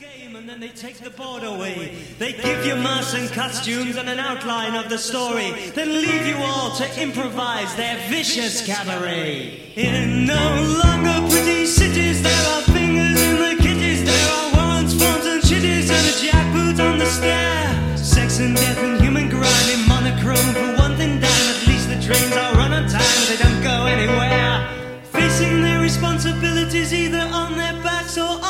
game and then they take the board away. They give you masks and costumes and an outline of the story, then leave you all to improvise their vicious cabaret. In no longer pretty cities, there are fingers in the kitties, there are warrants, forms, and chitties, and a jackboot on the stair. Sex and death and human grime in monochrome for one thing dime. At least the trains are run on time, they don't go anywhere. Facing their responsibilities either on their backs or on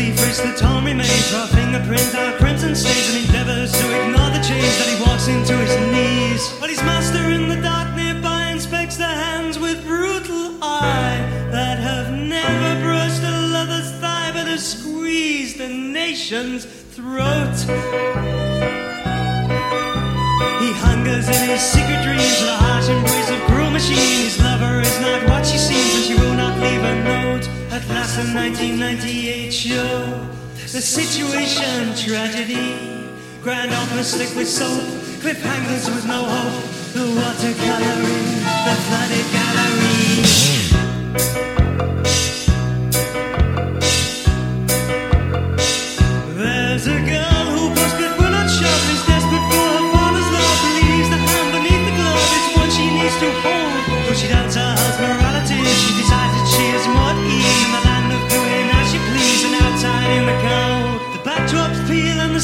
He briskly the torn remains, raw fingerprints, our crimson stains, and endeavors to ignore the change that he walks into his knees. But his master in the dark nearby inspects the hands with brutal eye that have never brushed a lover's thigh but have squeezed the nation's throat. He hungers in his secret dreams the harsh embrace of cruel machine. His lover is not what At last, the 1998 show, the situation tragedy. Grand opera slick with soap, cliffhangers with no hope. The watercoloring, the flooded gallery.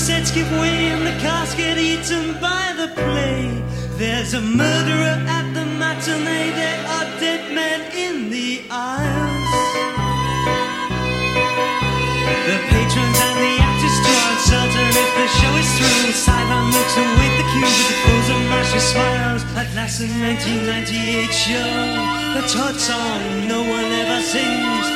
Sets give way and the cast get eaten by the play. There's a murderer at the matinee. There are dead men in the aisles. The patrons and the actors are uncertain if the show is through. Sideline looks await the cue with the frozen masher smiles. At last, the 1998 show, the Todd song no one ever sings.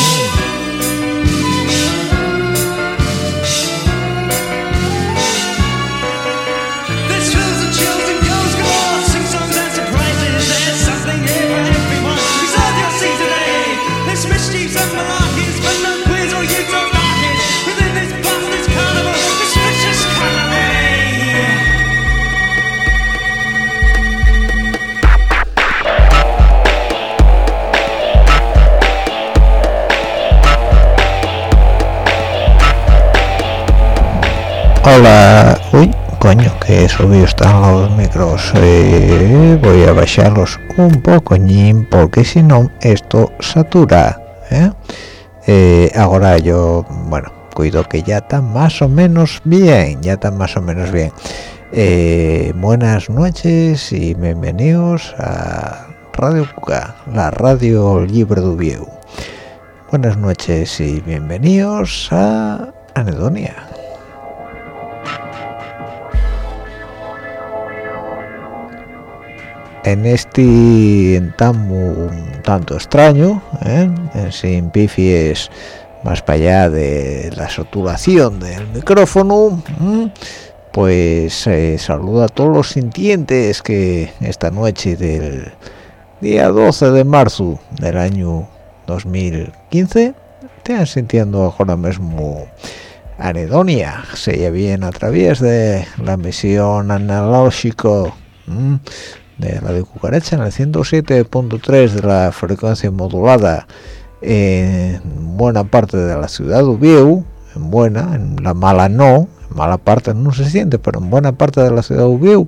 Hola, uy, coño, que subido están los micros. Eh, voy a bajarlos un poco, porque si no, esto satura. ¿eh? Eh, ahora yo, bueno, cuido que ya está más o menos bien, ya está más o menos bien. Buenas noches y bienvenidos a Radio Cuca, la radio libre de. Buenas noches y bienvenidos a Anedonia. En este entamo un tanto extraño, ¿eh? sin pifies más para allá de la saturación del micrófono, ¿m? pues eh, saludo a todos los sintientes que esta noche del día 12 de marzo del año 2015 estén sintiendo ahora mismo anedonia, se bien a través de la emisión analógico ¿m? De Radio Cucaracha en el 107.3 de la frecuencia modulada en buena parte de la ciudad de Ubieu, en buena, en la mala no, en mala parte no se siente, pero en buena parte de la ciudad de Ubieu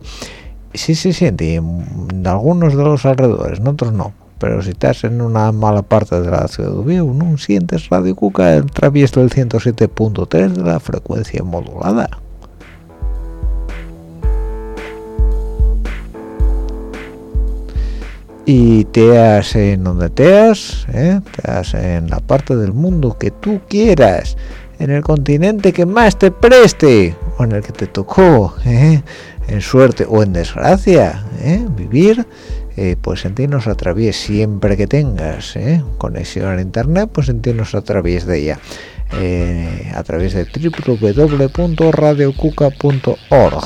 sí se siente, y en, algunos de los alrededores, en otros no. Pero si estás en una mala parte de la ciudad de Ubieu, no sientes Radio Cuca a través del 107.3 de la frecuencia modulada. Y teas en donde teas, ¿eh? teas en la parte del mundo que tú quieras, en el continente que más te preste, o en el que te tocó, ¿eh? en suerte o en desgracia, ¿eh? vivir, eh, pues sentirnos a través siempre que tengas conexión a internet, pues sentirnos a través de ella. a través de www.radiocuca.org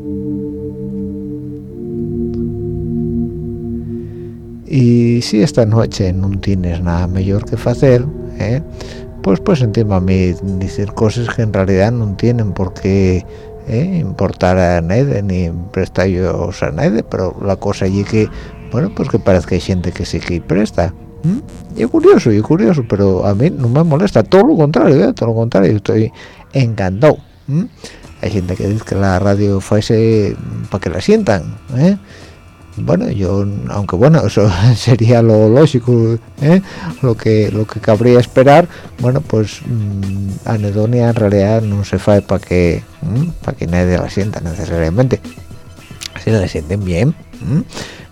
y si esta noche no tienes nada mejor que hacer ¿eh? pues pues entiendo a mí decir cosas que en realidad no tienen por qué ¿eh? importar a nadie ni prestarlos a nadie pero la cosa es que bueno pues que parece que hay gente que sí que presta y es curioso y curioso pero a mí no me molesta todo lo contrario ¿eh? todo lo contrario estoy encantado hay gente que dice que la radio fuese para que la sientan ¿eh? Bueno yo aunque bueno eso sería lo lógico ¿eh? lo que lo que cabría esperar bueno pues mmm, anedonia en realidad no se fae para que para que nadie la sienta necesariamente si la sienten bien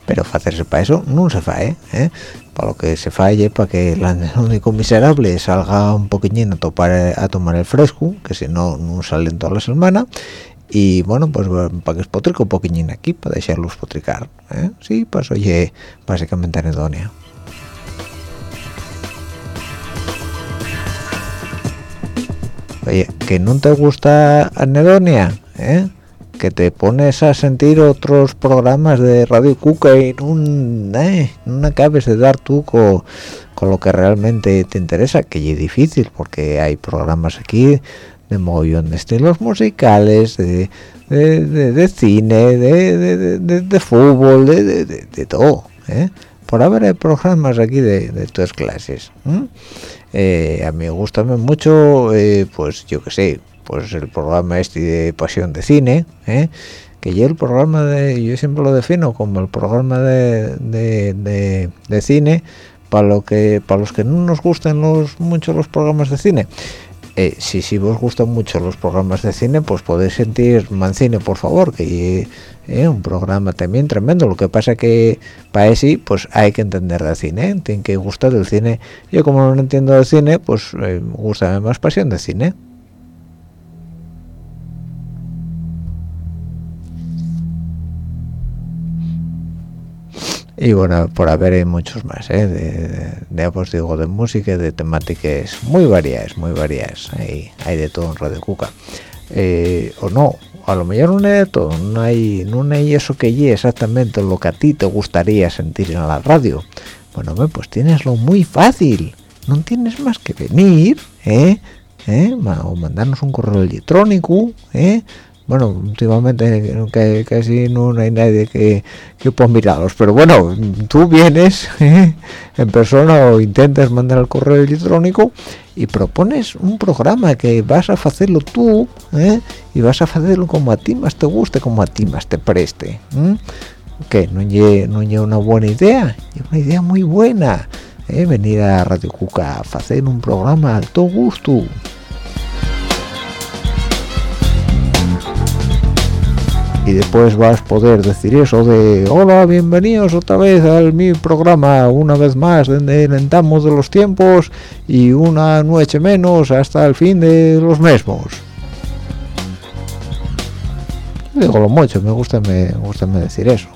pero hacerse para eso no se fae ¿eh? para lo que se falle para que el único miserable salga un poquillín a, topar, a tomar el fresco que si no no salen toda la semana y bueno pues para que espotrico un poquillín aquí para dejarlo espotricar ¿eh? sí pues oye básicamente anedonia oye que no te gusta anedonia ¿eh? que te pones a sentir otros programas de Radio Cuca y no, eh, no acabes de dar tú con, con, lo que realmente te interesa, que es difícil porque hay programas aquí de mogollón de estilos musicales, de, de, cine, de, fútbol, de, todo. ¿eh? Por haber programas aquí de, todas clases. Eh, a mí me gusta mucho, eh, pues yo que sé, pues el programa este de Pasión de Cine, que yo el programa de, yo siempre lo defino como el programa de, de, cine para lo que para los que no nos gustan los mucho los programas de cine eh, si, si vos gustan mucho los programas de cine pues podéis sentir Mancine por favor que es eh, un programa también tremendo. Lo que pasa que para eso pues hay que entender de cine ¿eh? tiene que gustar del cine. Yo como no entiendo del cine pues me gusta más pasión de cine y bueno por haber hay muchos más ¿eh? de, de, pues digo de música de temáticas muy variadas muy variadas hay, hay de todo en Radio Cuca eh, o no a lo mejor no hay de todo no hay no hay eso que llegue exactamente lo que a ti te gustaría sentir en la radio bueno pues tienes lo muy fácil no tienes más que venir ¿eh? ¿Eh? o mandarnos un correo electrónico ¿eh? Bueno últimamente casi no hay nadie que, que pueda mirarlos pero bueno tú vienes ¿eh? en persona o intentas mandar el correo electrónico y propones un programa que vas a hacerlo tú ¿eh? y vas a hacerlo como a ti más te guste como a ti más te preste que no es no una buena idea es una idea muy buena ¿eh? venir a Radio Cuca a hacer un programa a todo gusto y después vas a poder decir eso de hola bienvenidos otra vez al mi programa una vez más donde lentamos de los tiempos y una noche menos hasta el fin de los mismos digo lo mucho me gusta me gusta decir eso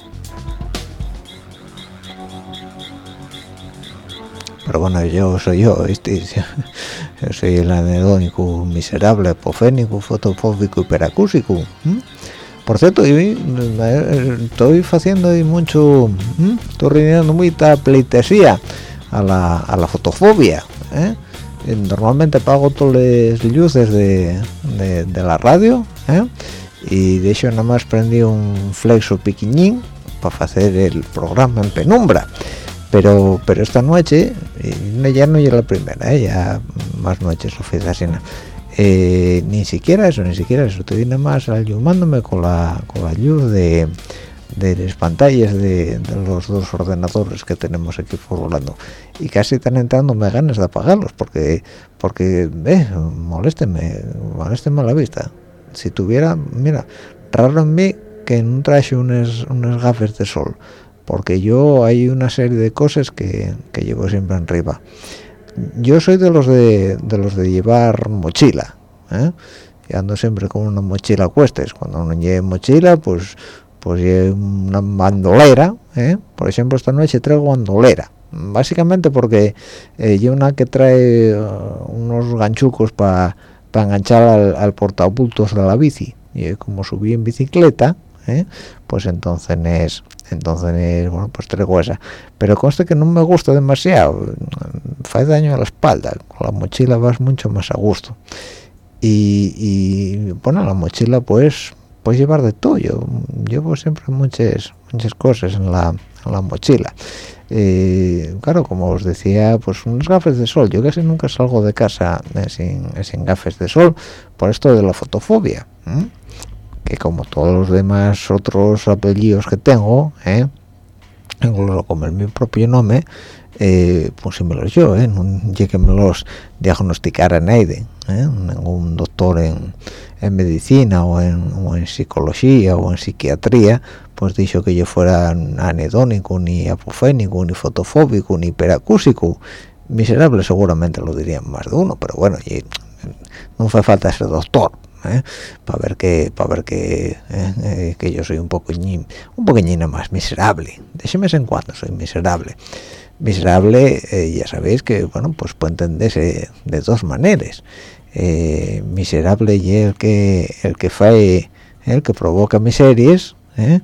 pero bueno yo soy yo ¿viste? yo soy el anedónico miserable apofénico fotofóbico hiperacúsico por cierto estoy haciendo mucho estoy rindiendo mucha pleitesía a la, a la fotofobia ¿eh? normalmente pago todas las luces de, de, la radio ¿eh? y de hecho nada más prendí un flexo piquiñín para hacer el programa en penumbra pero pero esta noche ya no es la primera ¿eh? ya más noches lo hice eh, ni siquiera eso ni siquiera eso. Te viene más ayudándome con la con la luz de de las pantallas de, los dos ordenadores que tenemos aquí formulando. Y casi están entrando me ganas de apagarlos porque porque eh, molésteme molésteme la vista. Si tuviera mira raro en mí que no traje unas, unas gafas de sol porque yo hay una serie de cosas que, que llevo siempre arriba yo soy de los de, de los de llevar mochila ¿eh? y ando siempre con una mochila a cuestas cuando no lleve mochila pues pues una bandolera ¿eh? por ejemplo esta noche traigo bandolera básicamente porque eh, yo una que trae uh, unos ganchucos para enganchar al, al portabultos de la bici y como subí en bicicleta ¿eh? pues entonces es entonces bueno pues traigo esa pero conste que no me gusta demasiado. Hace daño a la espalda. Con la mochila vas mucho más a gusto. Y, y bueno la mochila pues puedes llevar de todo. Yo llevo siempre muchas muchas cosas en la, la mochila. Eh, claro como os decía pues unos gafes de sol. Yo casi nunca salgo de casa eh, sin gafes de sol por esto de la fotofobia que como todos los demás otros apellidos que tengo eh, incluso como el mi propio nombre eh, pues si me los yo eh, no llegue me los diagnosticar a nadie eh, ningún doctor en en medicina o en, psicología o en psiquiatría, pues dicho que yo fuera anedónico, ni apofénico, ni fotofóbico, ni hiperacúsico. Miserable seguramente lo dirían más de uno, pero bueno, no fue falta ser doctor. ¿Eh? para ver que para ver que ¿eh? Eh, que yo soy un poco un poqueñino más miserable de ese mes en cuando soy miserable miserable ya sabéis que bueno pues puede entenderse de dos maneras eh, miserable y el que el que fae el que provoca miserias ¿eh?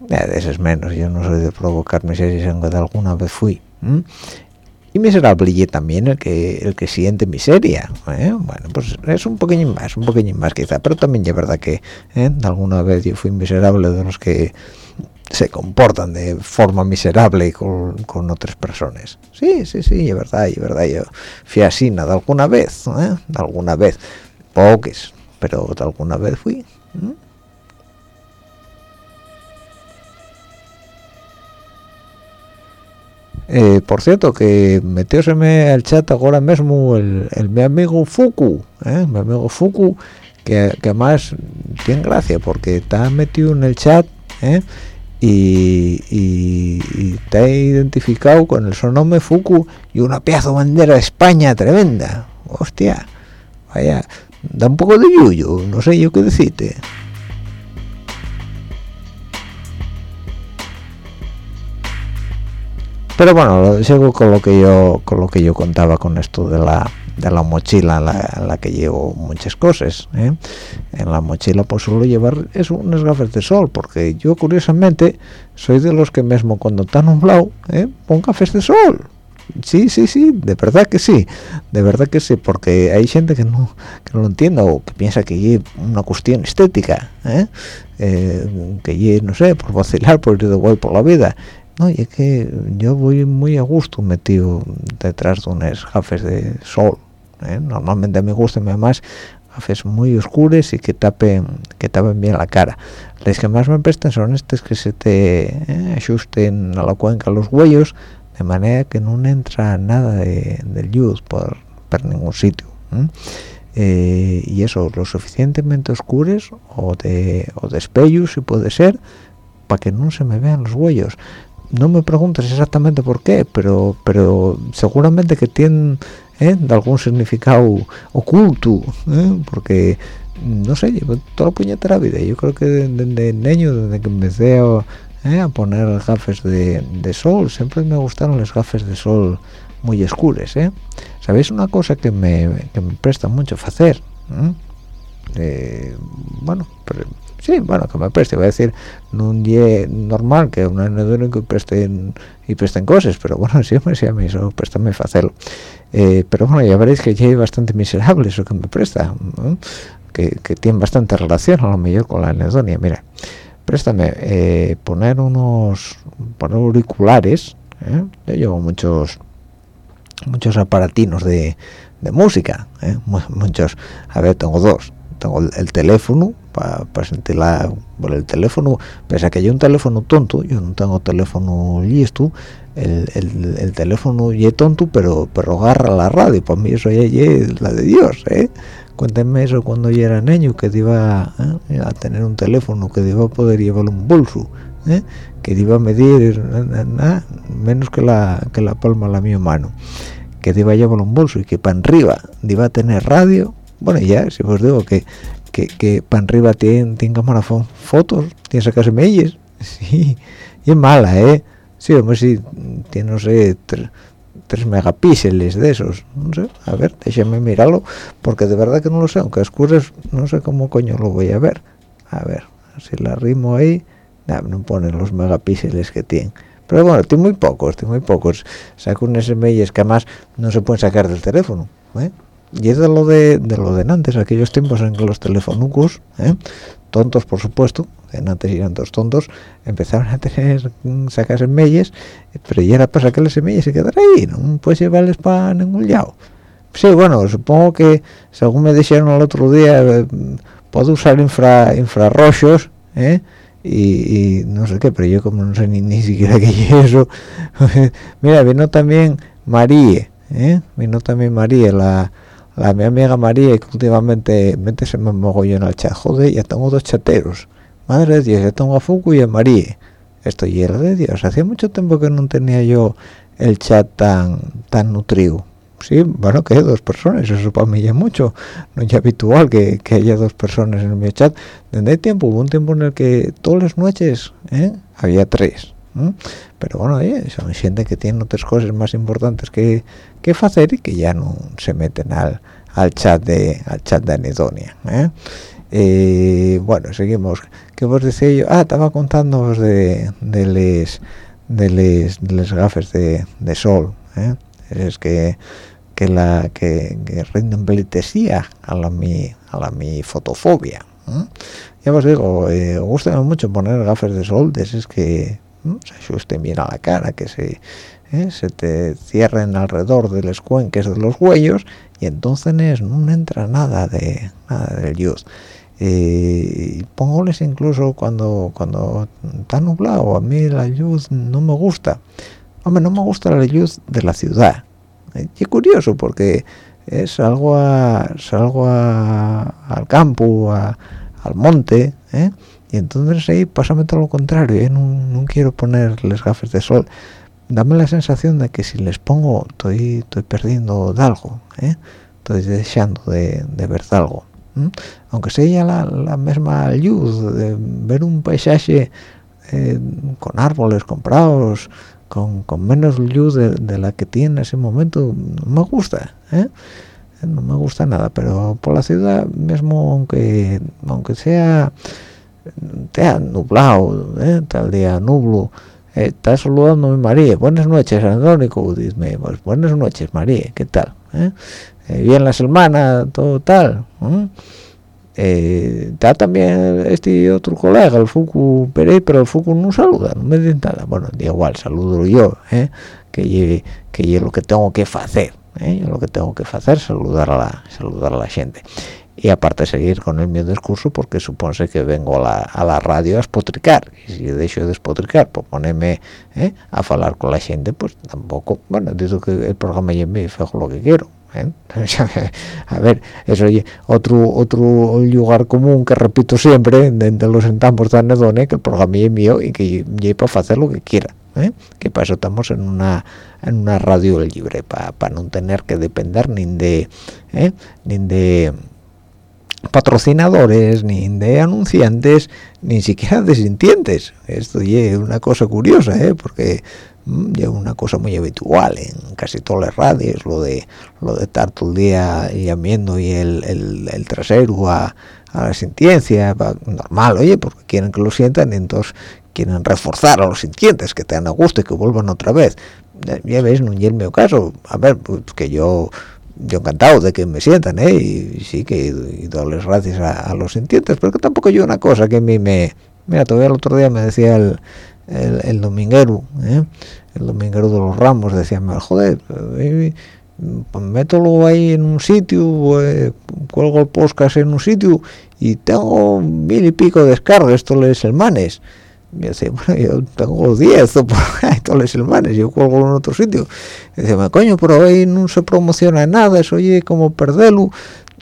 de ese es menos yo no soy de provocar miserias aunque de alguna vez fui miserable y también el que el que siente miseria ¿eh? bueno pues es un poquillo más un poquillo más quizá pero también es verdad que ¿eh? alguna vez yo fui miserable de los que se comportan de forma miserable con, con otras personas. Sí, sí, sí, es verdad, es verdad. Yo fui así, de alguna vez, ¿eh? Alguna vez. Pocas, pero alguna vez fui. Eh, por cierto, que metióseme al chat ahora mismo el, el mi amigo Fuku, ¿eh? mi amigo Fuku, que, que además tiene gracia porque está metido en el chat, ¿eh? y, y, te he identificado con el sonome Fuku y una pieza de bandera de España tremenda hostia vaya da un poco de yuyo no sé yo qué decirte pero bueno sigo con lo que yo con lo que yo contaba con esto de la de la mochila en la, que llevo muchas cosas ¿eh? en la mochila pues suelo llevar es unas gafas de sol porque yo curiosamente soy de los que mismo cuando está nublado ¿eh? pongo gafas de sol sí sí sí de verdad que sí de verdad que sí porque hay gente que no que no lo entienda o que piensa que es una cuestión estética ¿eh? eh que no sé por vacilar por ir de igual por la vida no, y es que yo voy muy a gusto metido detrás de unas gafas de sol ¿eh? normalmente a mí gusta más gafas muy oscuras y que tapen que tapen bien la cara las que más me prestan son estas que se te ¿eh? ajusten a la cuenca los huellos de manera que no entra nada de, del luz por, por ningún sitio eh, y eso lo suficientemente oscuros o de o de espellos si puede ser para que no se me vean los huellos no me preguntes exactamente por qué pero pero seguramente que tienen ¿eh? algún significado oculto ¿eh? porque no sé llevo toda la puñetera vida yo creo que desde niño desde que empecé a, ¿eh? a poner gafas de, de, sol siempre me gustaron las gafas de sol muy oscuras ¿eh? sabéis una cosa que me, que me presta mucho hacer bueno pero sí, bueno, que me preste, voy a decir, no día normal que un anedónico y presten y presten cosas, pero bueno, siempre sí, a mí eso préstame fácil. Eh, pero bueno, ya veréis que ya es bastante miserable eso que me presta, que, que, tiene bastante relación a lo mejor con la anedonia, mira. préstame eh, poner unos poner auriculares ¿eh? yo llevo muchos muchos aparatinos de, música ¿eh? muchos a ver tengo dos tengo el, teléfono para sentirla por el teléfono pese a que yo un teléfono tonto yo no tengo teléfono listo el, el, teléfono y tonto pero pero agarra la radio para mí eso ya es la de Dios ¿eh? cuéntenme eso cuando yo era niño que iba ¿eh? a tener un teléfono que iba a poder llevar un bolso ¿eh? que iba a medir nada menos que la que la palma de la mi mano que iba a llevar un bolso y que para arriba iba a tener radio bueno ya si os digo que que, que para arriba tiene, tiene cámara fotos tiene sacarse melles sí y es mala eh sí hombre sí tiene no sé 3 megapíxeles de esos no sé a ver déjame mirarlo porque de verdad que no lo sé aunque escures no sé cómo coño lo voy a ver. A ver si la rimo ahí no pone los megapíxeles que tiene. Pero bueno estoy muy pocos estoy muy pocos. Saco un SMS que además no se pueden sacar del teléfono ¿eh? Y es de lo de, de, lo de antes aquellos tiempos en que los teléfonos ¿eh? tontos por supuesto antes eran dos tontos empezaron a tener mm, sacarse melles pero ya era para sacarles semillas y quedar ahí no puedes llevarles para ningún lado sí bueno supongo que según me dijeron el otro día eh, puedo usar infra infrarrojos ¿eh? y, no sé qué pero yo como no sé ni, ni siquiera qué es eso mira vino también María ¿eh? vino también María la la mi amiga María que últimamente mente se me mogollón al chat. Joder ya tengo dos chateros. Madre de Dios ya tengo a Fuku y a María. Esto era de Dios. Hacía mucho tiempo que no tenía yo el chat tan tan nutrido. Sí bueno que dos personas eso para mí ya mucho. No es habitual que, que, haya dos personas en mi chat. Desde tiempo hubo un tiempo en el que todas las noches ¿eh? había tres pero bueno son gente que tiene otras cosas más importantes que, que hacer y que ya no se meten al, al chat de al chat de anedonia ¿eh? Eh, bueno seguimos ¿qué vos decía yo? ah estaba contándoos de de les de les, de les gafes de, de sol ¿eh? es que que la que, que rinden pelitesía a la mi a la mi fotofobia ya os digo eh, gusta mucho poner gafes de sol de es que se ajusten bien a la cara que se ¿eh? se te cierren alrededor de los cuenques de los huellos y entonces no entra nada de nada del luz eh, póngoles incluso cuando cuando está nublado a mí la luz no me gusta hombre no me gusta la luz de la ciudad eh, y curioso porque es algo a, salgo al campo al monte ¿eh? y entonces ahí pásame todo lo contrario ¿eh? no, no, quiero ponerles gafas de sol dame la sensación de que si les pongo estoy estoy perdiendo de algo ¿eh? estoy dejando de, de ver algo aunque sea la, la misma luz de ver un paisaje eh, con árboles comprados con, con menos luz de, la que tiene en ese momento no me gusta ¿eh? no me gusta nada pero por la ciudad mismo aunque aunque sea te nublado ¿eh? tal día nublo eh, está saludando mi María. Buenas noches Andrónico dime pues buenas noches María. Qué tal ¿Eh? eh bien la semana todo tal está también este otro colega el Fuku Pérez pero el Fuku no saluda no me dice nada. Bueno igual saludo yo que que es lo que tengo que hacer lo que tengo que hacer saludar a la saludar a la gente y aparte seguir con el mi discurso porque supone que vengo a la, a la radio a espotricar y si dejo de espotricar pues ponerme ¿eh? a hablar con la gente pues tampoco bueno digo que el programa ya me fijo lo que quiero ¿eh? a ver eso es otro otro lugar común que repito siempre de, los entambos de anedone que el programa es mío y que yo para hacer lo que quiera ¿eh? que para eso estamos en una en una radio libre para no tener que depender ni de ni de patrocinadores, ni de anunciantes, ni siquiera de sintientes. Esto es una cosa curiosa, ¿eh? porque mm, es una cosa muy habitual en casi todas las radios, lo de lo de estar todo el día llamando y el, el, trasero a, a, la sintiencia, normal, oye, porque quieren que lo sientan y entonces quieren reforzar a los sintientes, que tengan a gusto y que vuelvan otra vez. Ya veis, no es el mío caso. A ver, pues que yo yo encantado de que me sientan ¿eh? y sí que y, doy las gracias a, los sintientes pero que tampoco yo una cosa que a mí me mira todavía el otro día me decía el, el, dominguero ¿eh? el dominguero de los ramos decía joder eh, pues mételo ahí en un sitio eh, cuelgo el podcast en un sitio y tengo mil y pico de descargas todos los semanas me decía, bueno, yo tengo 10 o por ahí todos los semanas, yo cuelgo en otro sitio. Y decía, coño, pero ahí no se promociona nada, eso oye como perderlo,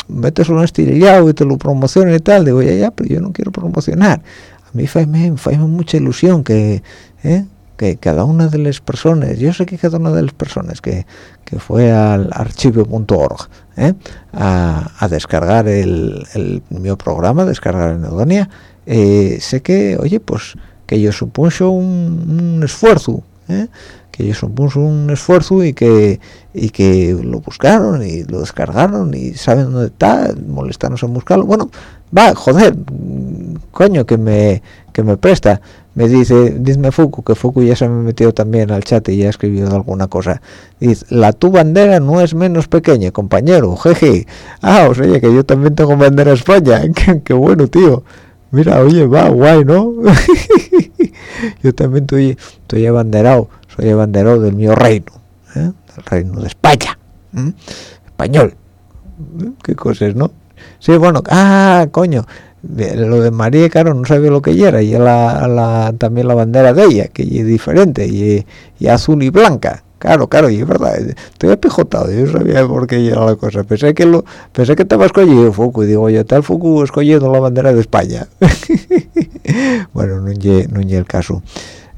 metes un estirillado y te lo promociona y tal. Digo, ya, ya, pero yo no quiero promocionar. A mí me hace mucha ilusión que, ¿eh? que cada una de las personas, yo sé que cada una de las personas que, que fue al archivo.org ¿eh? a, a, descargar el, el mi programa, descargar en Edonia, eh, sé que, oye, pues que yo supuso un, esfuerzo, ¿eh? que yo supuso un esfuerzo y que y que lo buscaron y lo descargaron y saben dónde está, molestarnos en buscarlo. Bueno, va, joder, coño, que me que me presta. Me dice, dime Fuku, que Fuku ya se me metió también al chat y ya ha escribido alguna cosa. Dice, la tu bandera no es menos pequeña, compañero, jeje. Ah, o sea, que yo también tengo bandera España. qué, bueno, tío. Mira, oye, va, guay, ¿no? yo también estoy, estoy abanderado, soy abanderado del mío reino, ¿eh? del reino de España, español. Qué cosas, ¿no? Sí, bueno, ah, coño, lo de María, claro, no sabía lo que era, y la, la, también la bandera de ella, que es diferente, y azul y blanca. Claro, claro, y es verdad, estoy apijotado, yo sabía por qué era la cosa. Pensé que lo, pensé que estaba escogido Fuku, y digo, yo tal Fuku escogiendo la bandera de España. bueno, no es el caso.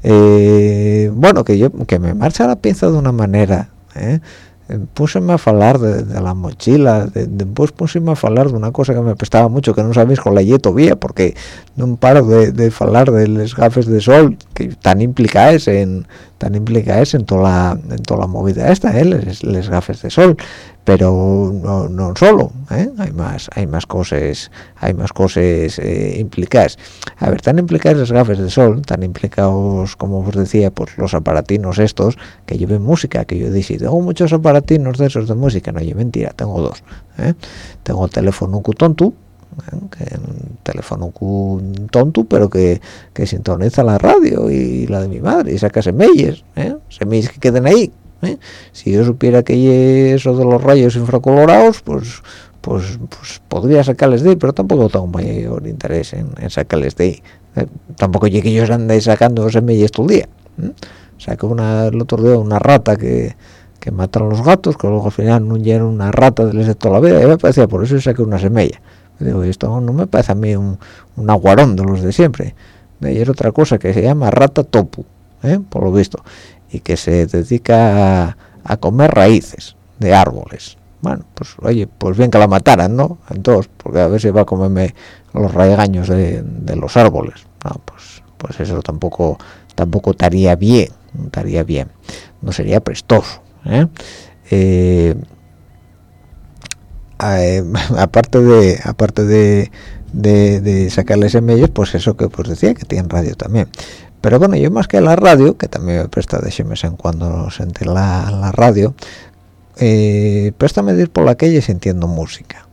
Eh, bueno, que yo que me marcha la pieza de una manera, ¿eh? Puseme a hablar de, la mochila, después puseme a hablar de una cosa que me prestaba mucho, que no sabéis con la yeto vía, porque no paro de, de hablar de las gafas de sol, que tan implicadas en tan implicadas en toda en toda la movida esta, ¿eh? les, gafas de sol, pero no, no solo, ¿eh? hay más hay más cosas hay más cosas eh, implicadas. A ver, tan implicadas las gafas de sol, tan implicados, como os decía, pues los aparatinos estos, que lleven música, que yo dije, tengo muchos aparatinos de esos de música, no, yo mentira, tengo dos. ¿eh? Tengo el teléfono tonto, que un teléfono tonto pero que, que sintoniza la radio y la de mi madre y saca semillas ¿eh? semillas que queden ahí ¿eh? si yo supiera que eso de los rayos infracolorados pues pues, pues podría sacarles de ahí pero tampoco tengo mayor interés en, sacarles de ahí ¿eh? tampoco llegué que ellos anden sacando semillas todo el día ¿eh? saqué una, el otro día una rata que que matan los gatos, que luego al final no llegan una rata de toda la vida, y me parecía, por eso saqué una semilla. Digo, esto no me parece a mí un, un aguarón de los de siempre. De ayer otra cosa que se llama rata topu, ¿eh? por lo visto, y que se dedica a, comer raíces de árboles. Bueno, pues oye, pues bien que la mataran, ¿no? Entonces, porque a ver si va a comerme los raigaños de, los árboles. No, pues, pues eso tampoco, tampoco estaría bien, estaría bien. No sería prestoso, ¿eh? eh eh, aparte de aparte de, sacarles semillas pues eso que pues decía que tienen radio también pero bueno yo más que la radio que también me presta de vez en cuando sentir la, la radio eh, préstame ir por la calle sintiendo música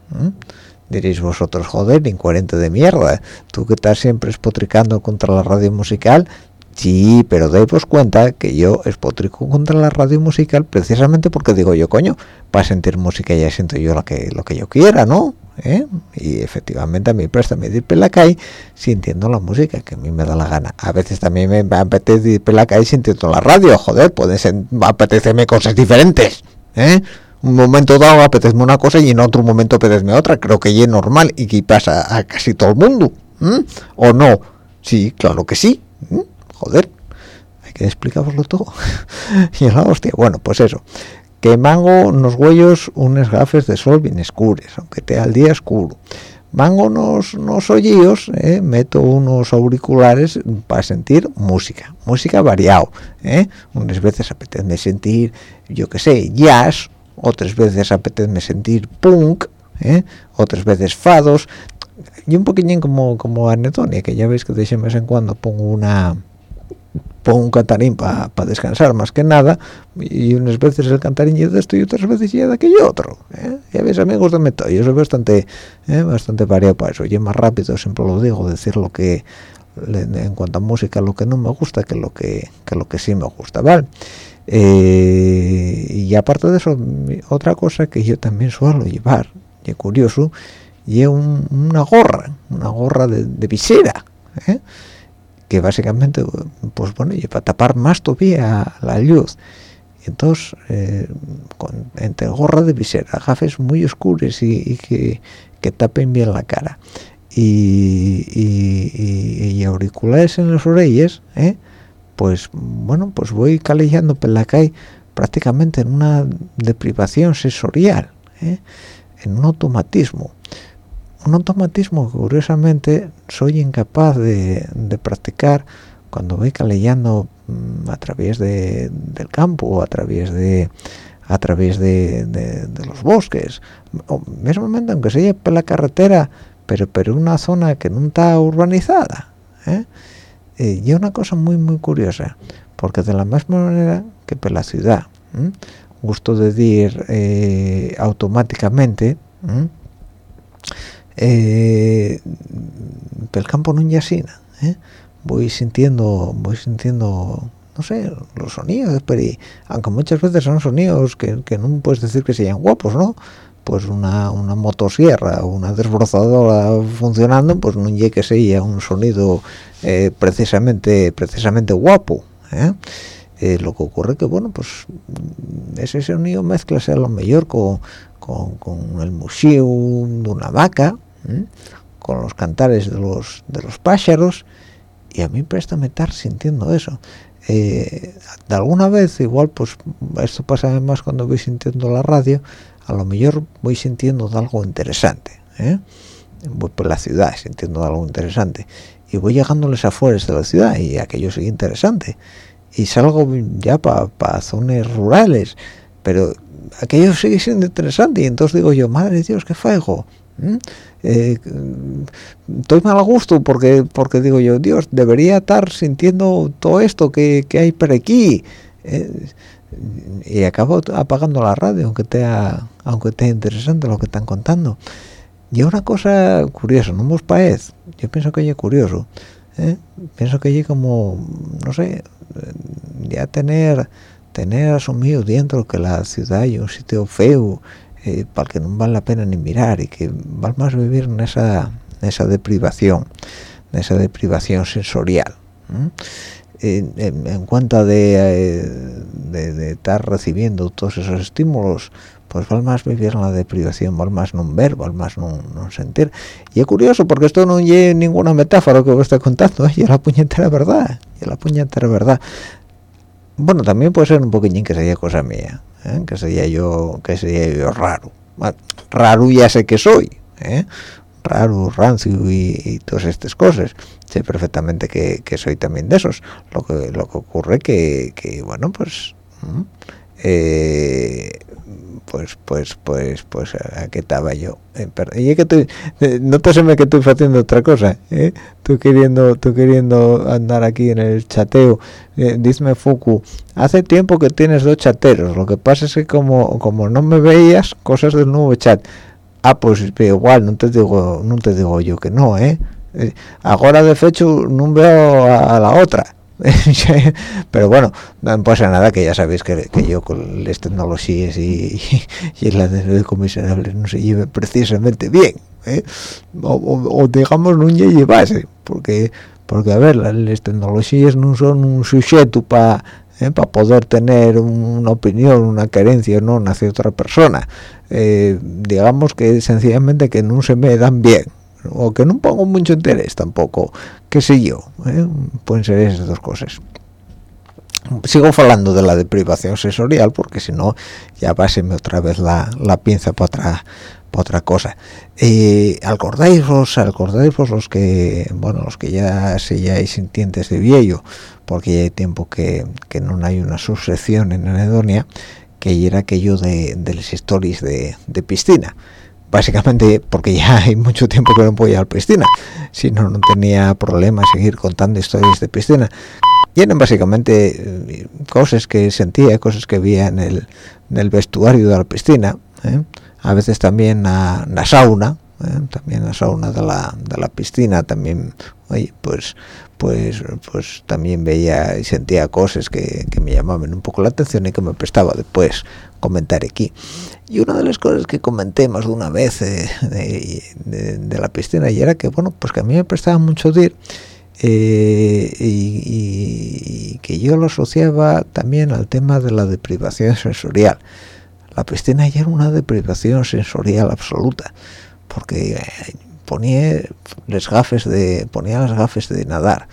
diréis vosotros joder incoherente de mierda tú que estás siempre espotricando contra la radio musical Sí, pero dais cuenta que yo espotrico contra la radio musical precisamente porque digo yo, coño, para sentir música ya siento yo lo que lo que yo quiera, ¿no? ¿Eh? Y efectivamente a mí presta ir por la calle sintiendo la música que a mí me da la gana. A veces también me apetece ir la calle sintiendo la radio, joder, puede ser, apetecerme cosas diferentes, ¿eh? Un momento dado apetece una cosa y en otro momento apetece otra, creo que ya es normal y que pasa a casi todo el mundo, ¿o no? Sí, claro que sí joder hay que explicaroslo todo. Y la hostia. Bueno pues eso. Que mango unos huellos unos gafes de sol bien escuros aunque te al día oscuro mango unos, unos hoyillos eh, meto unos auriculares para sentir música música variado eh. unas veces apetece sentir yo que sé jazz otras veces apetece sentir punk eh, otras veces fados. Y un poquillín como como anetonia que ya veis que de vez en cuando pongo una pongo un cantarín para descansar más que nada y unas veces el cantarín es de esto y otras veces ya de aquello otro ¿eh? ya ves amigos de metal yo soy bastante ¿eh? bastante variado para eso y es más rápido siempre lo digo decir lo que en cuanto a música lo que no me gusta que lo que, lo que sí me gusta vale eh, y aparte de eso otra cosa que yo también suelo llevar y curioso y una gorra una gorra de, visera ¿eh? Que básicamente pues bueno y para tapar más todavía la luz entonces eh, con, entre gorra de visera gafes muy oscuras y, que, que, tapen bien la cara y, y, auriculares en las orejas ¿eh? pues bueno pues voy calejando por la calle prácticamente en una deprivación sensorial ¿eh? en un automatismo un automatismo curiosamente soy incapaz de, practicar cuando voy calellando mm, a través de, del campo o a través de a través de, los bosques. O mismamente aunque sea por la carretera pero pero una zona que no está urbanizada ¿eh? Eh, y una cosa muy muy curiosa porque de la misma manera que por la ciudad gusto de decir eh, automáticamente eh, el campo no yasina ¿eh? voy sintiendo voy sintiendo no sé los sonidos pero aunque muchas veces son sonidos que, no puedes decir que sean guapos no pues una, una motosierra o una desbrozadora funcionando pues no llegue que sea un sonido eh, precisamente precisamente guapo ¿eh? Eh, lo que ocurre que bueno pues ese sonido mezcla a lo mejor con, con, el museo de una vaca con los cantares de los de los pájaros y a mí préstame estar sintiendo eso. Eh, de alguna vez igual pues esto pasa más cuando voy sintiendo la radio a lo mejor voy sintiendo algo interesante ¿eh? voy por la ciudad sintiendo algo interesante y voy llegando a los de la ciudad y aquello sigue interesante y salgo ya para zonas rurales pero aquello sigue siendo interesante y entonces digo yo madre de dios qué eh, estoy mal a gusto porque porque digo yo Dios debería estar sintiendo todo esto que, hay por aquí. Eh, y acabo apagando la radio aunque te aunque esté interesante lo que están contando. Y una cosa curiosa no me parece yo pienso que es curioso ¿eh? pienso que es como no sé ya tener tener asumido dentro que la ciudad es un sitio feo eh, para que no vale la pena ni mirar y que vale más vivir en esa, esa deprivación, en esa deprivación sensorial. En, cuanto eh, de, estar recibiendo todos esos estímulos, pues vale más vivir en la deprivación, vale más no ver, vale más no, sentir. Y es curioso porque esto no es ninguna metáfora que os estoy contando, y es la puñetera verdad, y la puñetera verdad. Bueno, también puede ser un poquillín que sería cosa mía, ¿eh? que sería yo que sería yo raro raro ya sé que soy ¿eh? raro rancio y, todas estas cosas sé perfectamente que, soy también de esos lo que lo que ocurre que, que bueno pues pues pues pues pues aquí estaba yo. Eh, y es que estoy eh, no te que estoy haciendo otra cosa ¿eh? tú queriendo tú queriendo andar aquí en el chateo. Eh, dime Fuku hace tiempo que tienes dos chateros lo que pasa es que como como no me veías cosas del nuevo chat ah pues igual no te digo no te digo yo que no eh, eh ahora de hecho no veo a la otra pero bueno no pasa nada que ya sabéis que, yo con las tecnologías y, y, la de comisionable no se lleve precisamente bien ¿eh? o, digamos no llevase porque porque a ver las tecnologías no son un sujeto para ¿eh? poder tener una opinión una querencia no hacia otra persona eh, digamos que sencillamente que no se me dan bien o que no pongo mucho interés tampoco qué sé yo ¿eh? pueden ser esas dos cosas sigo hablando de la deprivación sensorial porque si no ya páseme otra vez la, la pinza para otra cosa eh, acordáis vos los que bueno los que ya seáis sintientes de viejo porque ya hay tiempo que, que no hay una sucesión en Anedonia que era aquello de, de las historias de, de piscina básicamente porque ya hay mucho tiempo que no voy a la piscina si no no tenía problema seguir contando historias de piscina y eran básicamente eh, cosas que sentía cosas que veía en el, vestuario de la piscina ¿eh? a veces también a la sauna ¿eh? también la sauna de la, de la piscina también oye pues pues pues también veía y sentía cosas que, que, me llamaban un poco la atención y que me prestaba después comentar aquí y una de las cosas que comenté más de una vez de, de, de la piscina y era que bueno pues que a mí me prestaba mucho ir eh, y, y, que yo lo asociaba también al tema de la deprivación sensorial. La piscina ya era una deprivación sensorial absoluta, porque eh, ponía las gafes de ponía las gafes de nadar,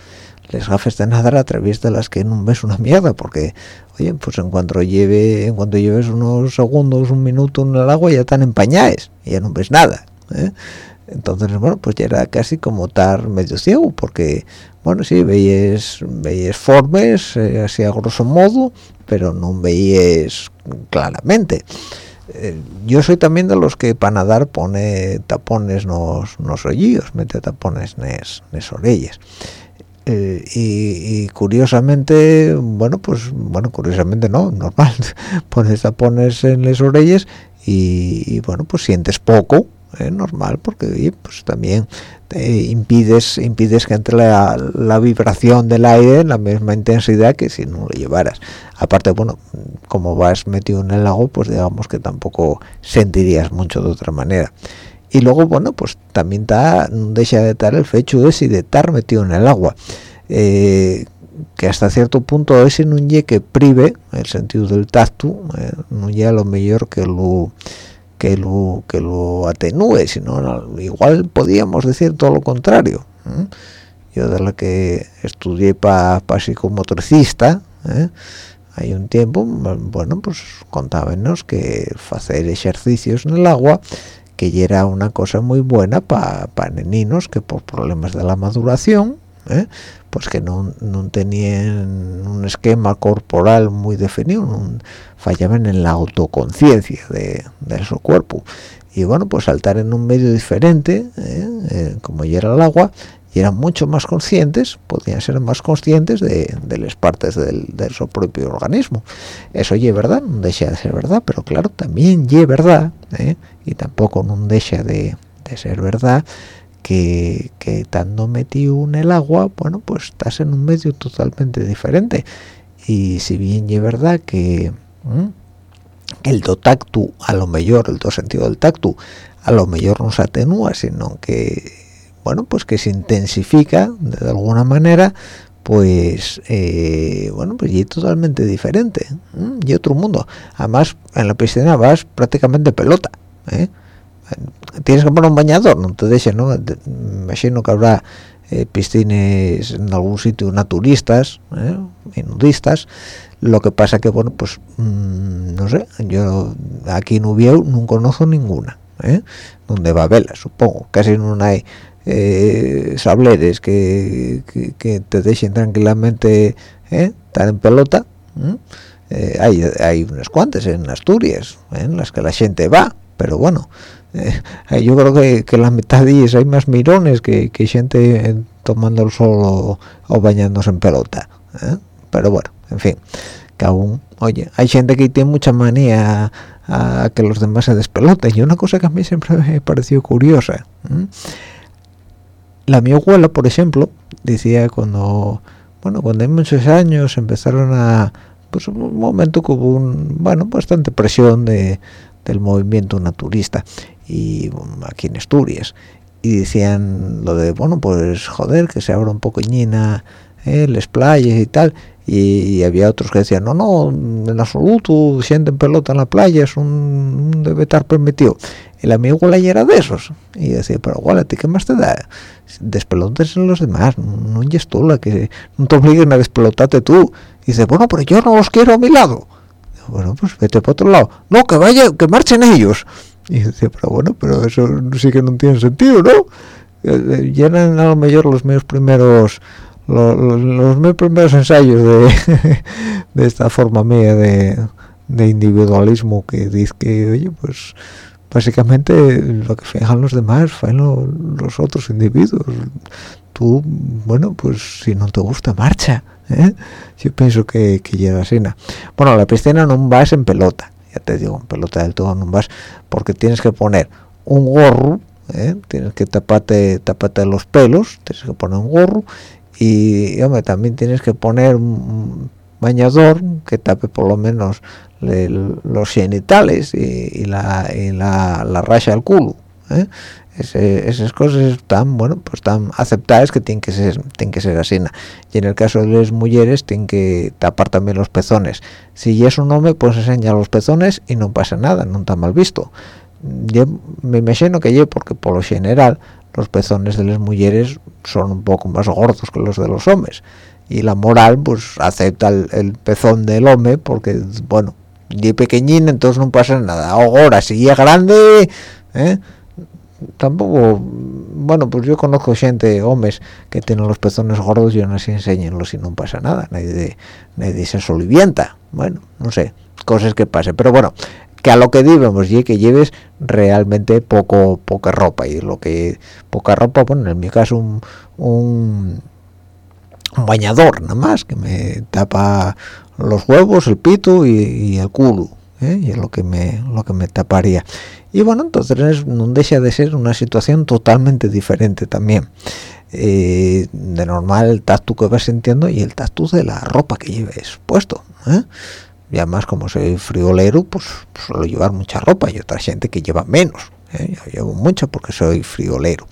las gafes de nadar a través de las que no ves una mierda, porque oye, pues en cuanto lleve, en cuanto lleves unos segundos, un minuto en el agua ya están empañadas, y ya no ves nada. ¿eh? entonces bueno pues ya era casi como estar medio ciego porque bueno sí veías veías formes eh, así a grosso modo pero no veías claramente eh, yo soy también de los que para nadar pone tapones nos nos mete tapones nes, nes orellas. Eh, y, curiosamente bueno pues bueno curiosamente no normal pones tapones en las orejas y, y bueno pues sientes poco es normal porque pues también impides impides que entre la, la, vibración del aire en la misma intensidad que si no lo llevaras. Aparte bueno como vas metido en el lago pues digamos que tampoco sentirías mucho de otra manera. Y luego bueno pues también está deja de estar el fecho de si de estar metido en el agua. Eh, que hasta cierto punto ese no que prive el sentido del tacto eh, no ya lo mejor que lo que lo que lo atenúe sino igual podíamos decir todo lo contrario ¿eh? yo de la que estudié para pa psicomotricista ¿eh? hay un tiempo bueno pues contábamos que hacer ejercicios en el agua que ya era una cosa muy buena para pa neninos que por problemas de la maduración ¿eh? pues que no, no, tenían un esquema corporal muy definido, no, fallaban en la autoconciencia de, de, su cuerpo. Y bueno, pues saltar en un medio diferente, ¿eh? Eh, como ya era el agua, y eran mucho más conscientes, podían ser más conscientes de, de las partes del, de su propio organismo. Eso ya es verdad, no deja de ser verdad, pero claro, también ya es verdad, y tampoco no deja de, de ser verdad, que, que estando metido en el agua, bueno, pues estás en un medio totalmente diferente. Y si bien es verdad que, el do tacto, a lo mejor, el do sentido del tacto, a lo mejor no se atenúa, sino que, bueno, pues que se intensifica de alguna manera, pues, eh, bueno, pues y es totalmente diferente, y otro mundo. Además, en la piscina vas prácticamente pelota, ¿eh? Tienes que poner un bañador no te dejes no imagino que habrá eh, piscines en algún sitio naturistas eh, nudistas lo que pasa que bueno pues mmm, no sé yo aquí en Ubieu no conozco ninguna ¿eh? donde va a verla supongo. Casi no hay eh, sableres que, te dejen tranquilamente ¿eh? estar en pelota hay, hay unas cuantas en Asturias en las que la gente va pero bueno eh, yo creo que, que la mitad de ellos hay más mirones que, que gente eh, tomando el sol o, bañándose en pelota ¿eh? pero bueno en fin que aún oye hay gente que tiene mucha manía a, que los demás se despeloten y una cosa que a mí siempre me pareció curiosa la mi abuela por ejemplo decía cuando bueno cuando hay muchos años empezaron a pues un momento que hubo un bueno bastante presión de del movimiento naturista y aquí en Asturias. Y decían lo de bueno pues joder que se abra un poco ñina eh, las playas y tal y, había otros que decían no no en absoluto sienten pelota en la playa es un, debe estar permitido el amigo la era de esos y decía pero igual a ti qué más te da despelotes en los demás no, es tú la que no te obliguen a despelotarte tú y dice bueno pero yo no los quiero a mi lado bueno pues vete para otro lado no que vaya que marchen ellos y dice pero bueno pero eso sí que no tiene sentido no eh, llenan a lo mejor los míos primeros los, los, los primeros ensayos de, de esta forma mía de, de, individualismo que dice que oye pues básicamente lo que fijan los demás fijan los otros individuos. Tú bueno pues si no te gusta marcha ¿eh? yo pienso que, que llega así bueno la piscina no vas en pelota ya te digo en pelota del todo no vas porque tienes que poner un gorro ¿eh? tienes que taparte taparte los pelos tienes que poner un gorro y hombre, también tienes que poner un bañador que tape por lo menos los genitales y, la, y la, la, racha al culo ¿eh? Esas cosas están bueno pues están aceptadas que tienen que ser tienen que ser así y en el caso de las mujeres tienen que tapar también los pezones. Si es un hombre pues enseña los pezones y no pasa nada no está mal visto. Yo me imagino que yo porque por lo general los pezones de las mujeres son un poco más gordos que los de los hombres. Y la moral pues acepta el, pezón del hombre porque bueno y pequeñín entonces no pasa nada. Ahora si es grande ¿eh? Tampoco bueno pues yo conozco gente hombres que tienen los pezones gordos y aún así enséñenlos y no pasa nada. Nadie, nadie se solivienta bueno no sé cosas que pasen. Pero bueno que a lo que debemos y que lleves realmente poco poca ropa. Y lo que poca ropa bueno en mi caso un, un, bañador nada más que me tapa los huevos el pito y, el culo ¿eh? y es lo que me lo que me taparía y bueno entonces no deja de ser una situación totalmente diferente también eh, de normal el tacto que vas sintiendo y el tacto de la ropa que lleves puesto ¿eh? y además como soy friolero pues, suelo llevar mucha ropa y otra gente que lleva menos ¿eh? yo llevo mucho porque soy friolero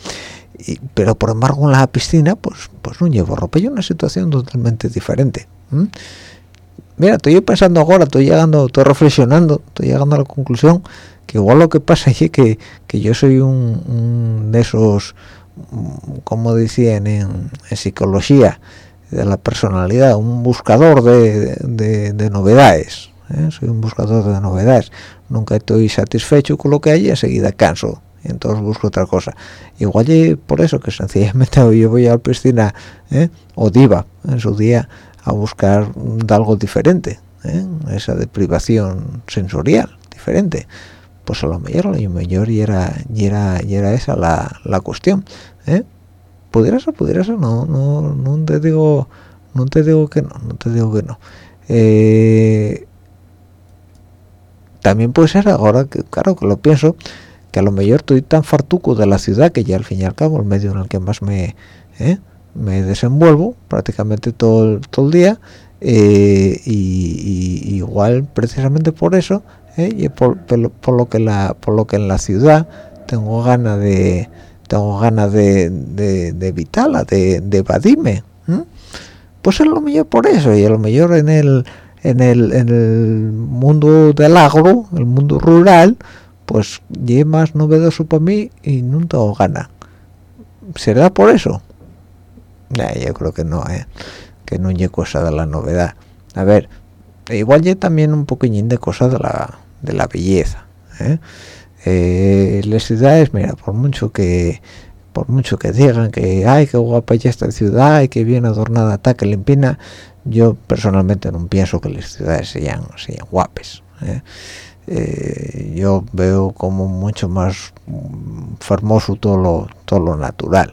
pero por embargo en la piscina pues pues no llevo ropa y una situación totalmente diferente mira estoy pensando ahora estoy llegando estoy reflexionando estoy llegando a la conclusión igual lo que pasa es que, que yo soy un, de esos como decían en, psicología de la personalidad un buscador de, de, novedades ¿eh? soy un buscador de novedades nunca estoy satisfecho con lo que hay y enseguida canso y entonces busco otra cosa igual y por eso que sencillamente yo voy a la piscina ¿eh? o diva en su día a buscar algo diferente ¿eh? esa deprivación sensorial diferente pues a lo mejor lo mejor y era y era y era esa la, la cuestión ¿eh? pudiera ser pudiera ser no no no te digo no te digo que no no te digo que no eh, también puede ser ahora que claro que lo pienso que a lo mejor estoy tan fartuco de la ciudad que ya al fin y al cabo el medio en el que más me ¿eh? me desenvuelvo prácticamente todo, todo el día eh, y, igual precisamente por eso ¿eh? y por, por, lo que la por lo que en la ciudad tengo ganas de tengo ganas de, de, de evitarla de, de evadirme pues es lo mejor por eso y a lo mejor en el en el en el mundo del agro el mundo rural pues es más novedoso para mí y no tengo ganas será por eso yo creo que no ¿eh? que no es cosa de la novedad a ver igual ya también un poquillín de cosa de la de la belleza ¿eh? Eh, las ciudades mira por mucho que por mucho que digan que ay qué guapa ya esta ciudad y que bien adornada está que limpina yo personalmente no pienso que las ciudades sean sean guapes ¿eh? yo veo como mucho más hermoso todo lo todo lo natural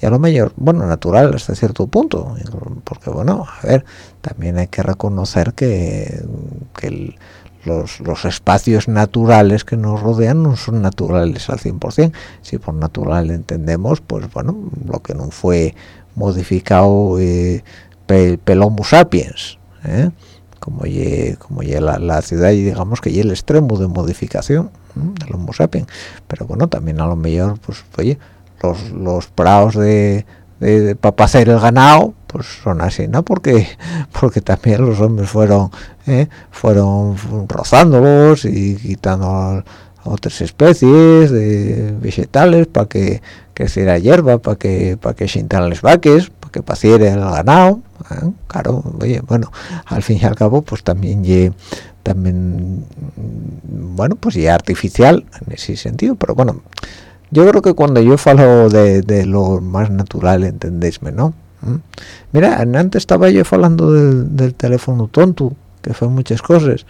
y a lo mejor bueno natural hasta cierto punto porque bueno a ver también hay que reconocer que, que el, los, espacios naturales que nos rodean no son naturales al 100%. Si por natural entendemos, pues bueno, lo que no fue modificado eh, pel, sapiens, ¿eh? como ye, como la, la, ciudad y digamos que ya el extremo de modificación del Homo sapiens. Pero bueno, también a lo mejor, pues oye, los, los prados de, de, para hacer el ganado pues son así no porque porque también los hombres fueron ¿eh? fueron rozándolos y quitando otras especies de vegetales para que creciera hierba para que para que sintan las vaques para que paciera el ganado ¿eh? claro oye bueno al fin y al cabo pues también también bueno pues ya artificial en ese sentido pero bueno yo creo que cuando yo falo de, de lo más natural entendéisme no ¿Mm? Mira, antes estaba yo hablando del, teléfono tonto, que fue muchas cosas.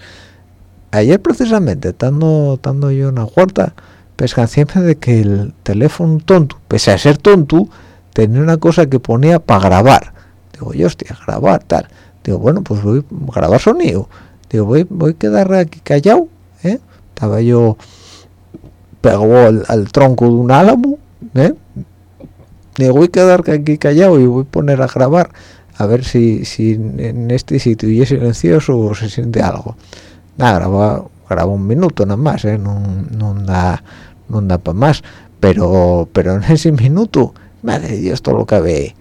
Ayer precisamente, estando, estando yo en la huerta, siempre de que el teléfono tonto, pese a ser tonto, tenía una cosa que ponía para grabar. Digo, yo, hostia, grabar, tal. Digo, bueno, pues voy a grabar sonido. Digo, voy, voy a quedar aquí callado, ¿eh? Estaba yo pegó al, tronco de un álamo ¿eh? y voy a quedar aquí callado y voy a poner a grabar a ver si, si en este sitio y es silencioso o se siente algo nada graba, graba un minuto nada más ¿eh? no, no da no da para más pero pero en ese minuto madre Dios todo lo que ve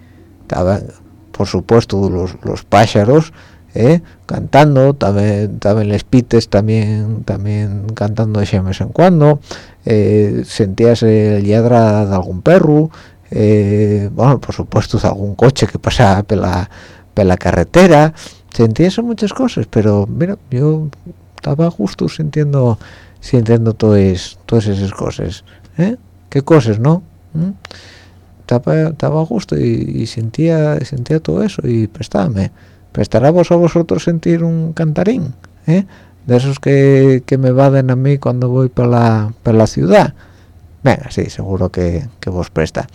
por supuesto los, los pájaros ¿eh? cantando también también les pites también también cantando de vez en cuando eh, sentías el yadra de algún perro eh, bueno por supuesto de algún coche que pasaba por la, la carretera sentías muchas cosas pero mira yo estaba justo sintiendo sintiendo todas todas esas cosas qué cosas no ¿Mm? estaba estaba justo y, sentía sentía todo eso y prestábame prestará vos a vosotros sentir un cantarín ¿eh? de esos que, que, me vaden a mí cuando voy para la, la ciudad. Venga sí seguro que, que, vos presta.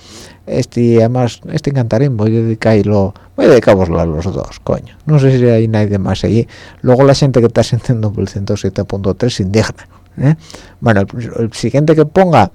Este además este cantarín voy a dedicarlo voy a dedicároslo a los dos coño. No sé si hay nadie más allí. Luego la gente que está sintiendo por el 107.3 se indigna ¿eh? bueno el, siguiente que ponga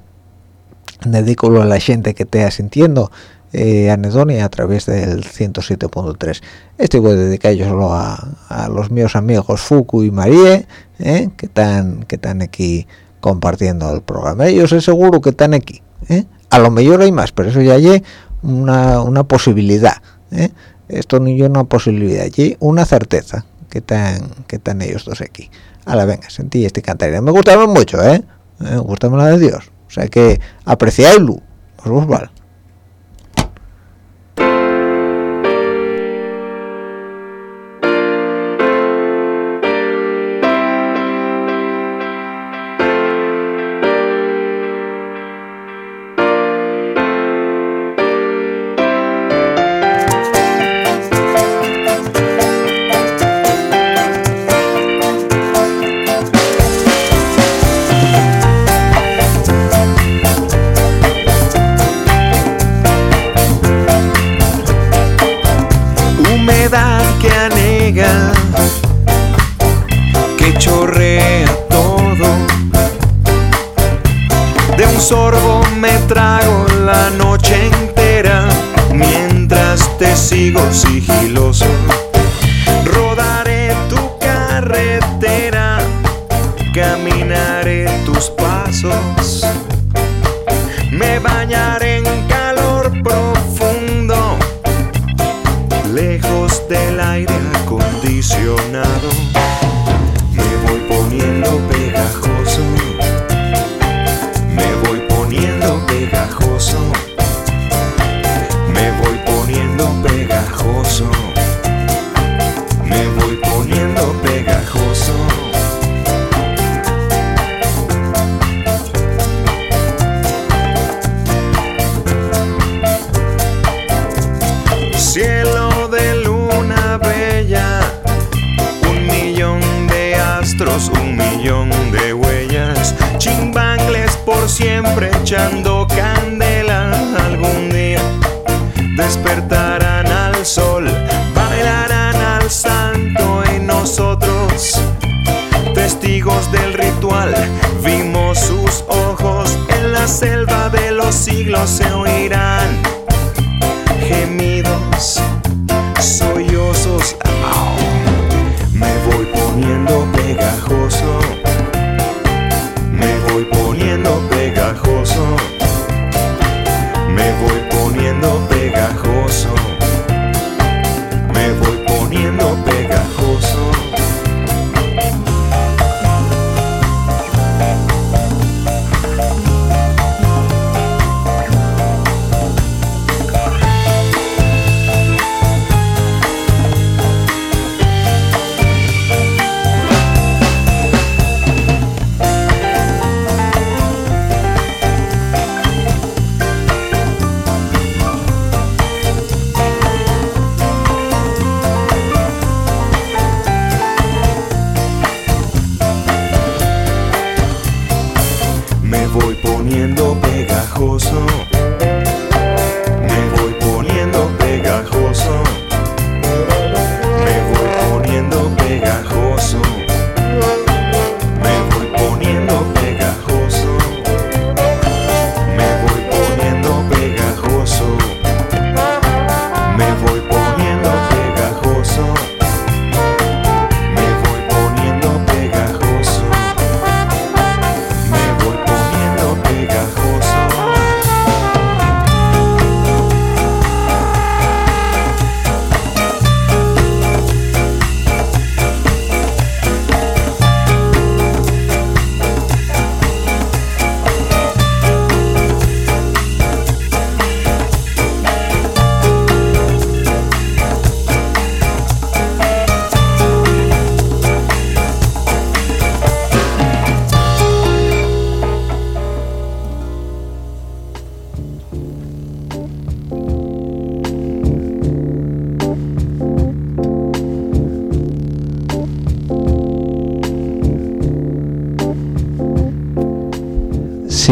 dedícolo a la gente que esté sintiendo eh, anedonia a través del 107.3 este voy a dedicar yo solo a, los míos amigos Fuku y Marie eh, que están que aquí compartiendo el programa. Ellos es seguro que están aquí eh. a lo mejor hay más pero eso ya hay una, una posibilidad eh. esto no es una posibilidad allí una certeza que están que están ellos dos aquí. A la venga sentí este cantar me gustaba mucho eh. Me gustaba la de Dios. O sea que apreciadlo os vale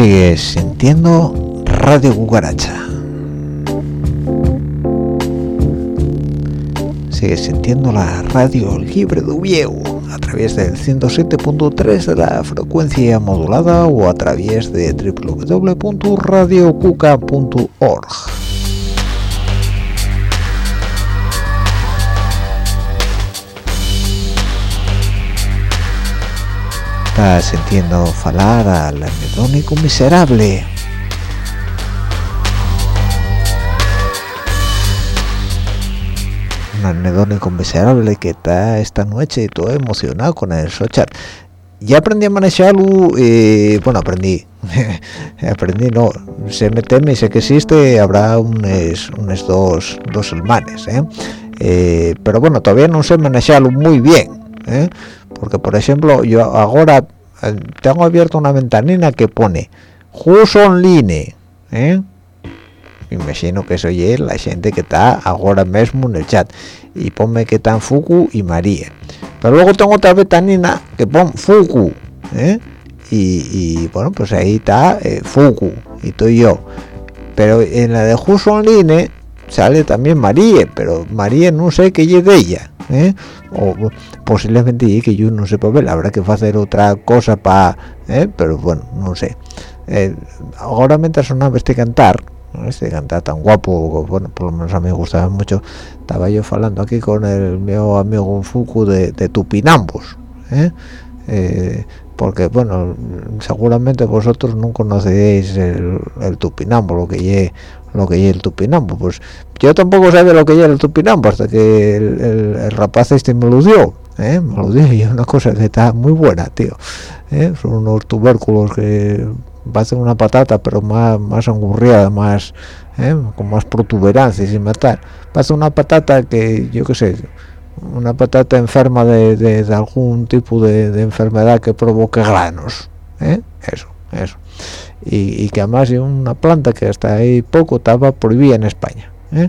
Sigues sintiendo Radio Cucaracha. Sigues sintiendo la radio libre de Uvieu a través del 107.3 de la frecuencia modulada o a través de www.radiocuca.org. Estás sintiendo falar al anedónico miserable. Un anedónico miserable que está esta noche todo emocionado con el Sochat. Ya aprendí a manejarlo, eh, bueno, aprendí, aprendí, no, sé meterme, sé que existe, habrá unos, unos dos, dos hermanes, ¿eh? Eh, pero bueno, todavía no sé manejarlo muy bien, ¿eh? Porque por ejemplo yo ahora eh, tengo abierto una ventanina que pone Who's online ¿eh? imagino que soy la gente que está ahora mismo en el chat. Y ponme que están Fuku y María. Pero luego tengo otra ventanina que pone Fuku ¿eh? y, bueno pues ahí está eh, Fuku y estoy yo. Pero en la de Who's online sale también María pero María no sé qué es de ella ¿eh? o posiblemente que yo no sé ver habrá que hacer otra cosa para ¿eh? pero bueno no sé eh, ahora mientras sonaba este cantar este cantar tan guapo bueno por lo menos a mí me gustaba mucho estaba yo hablando aquí con el mío amigo Fuku de, de Tupinambos porque bueno seguramente vosotros no conocéis el, el lo que lleve lo que es el tupinambo pues yo tampoco sabía lo que era el tupinambo hasta que el, rapaz este me lo dio ¿eh? me lo dio y es una cosa que está muy buena tío ¿eh? son unos tubérculos que hacen una patata pero más más angurriada más ¿eh? con más protuberancia sin matar pasa una patata que yo qué sé una patata enferma de, algún tipo de, de, enfermedad que provoque granos eso eso y, que además es una planta que hasta ahí poco estaba prohibida en España ¿eh?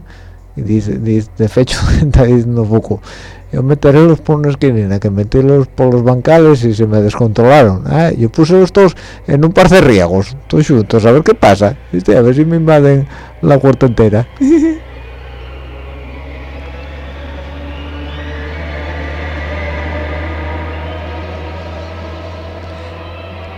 y dice, de hecho está diciendo poco yo meteré los por una esquina que metí los por los bancales y se me descontrolaron ¿eh? yo puse los dos en un par de riegos todos juntos a ver qué pasa ¿viste? a ver si me invaden la huerta entera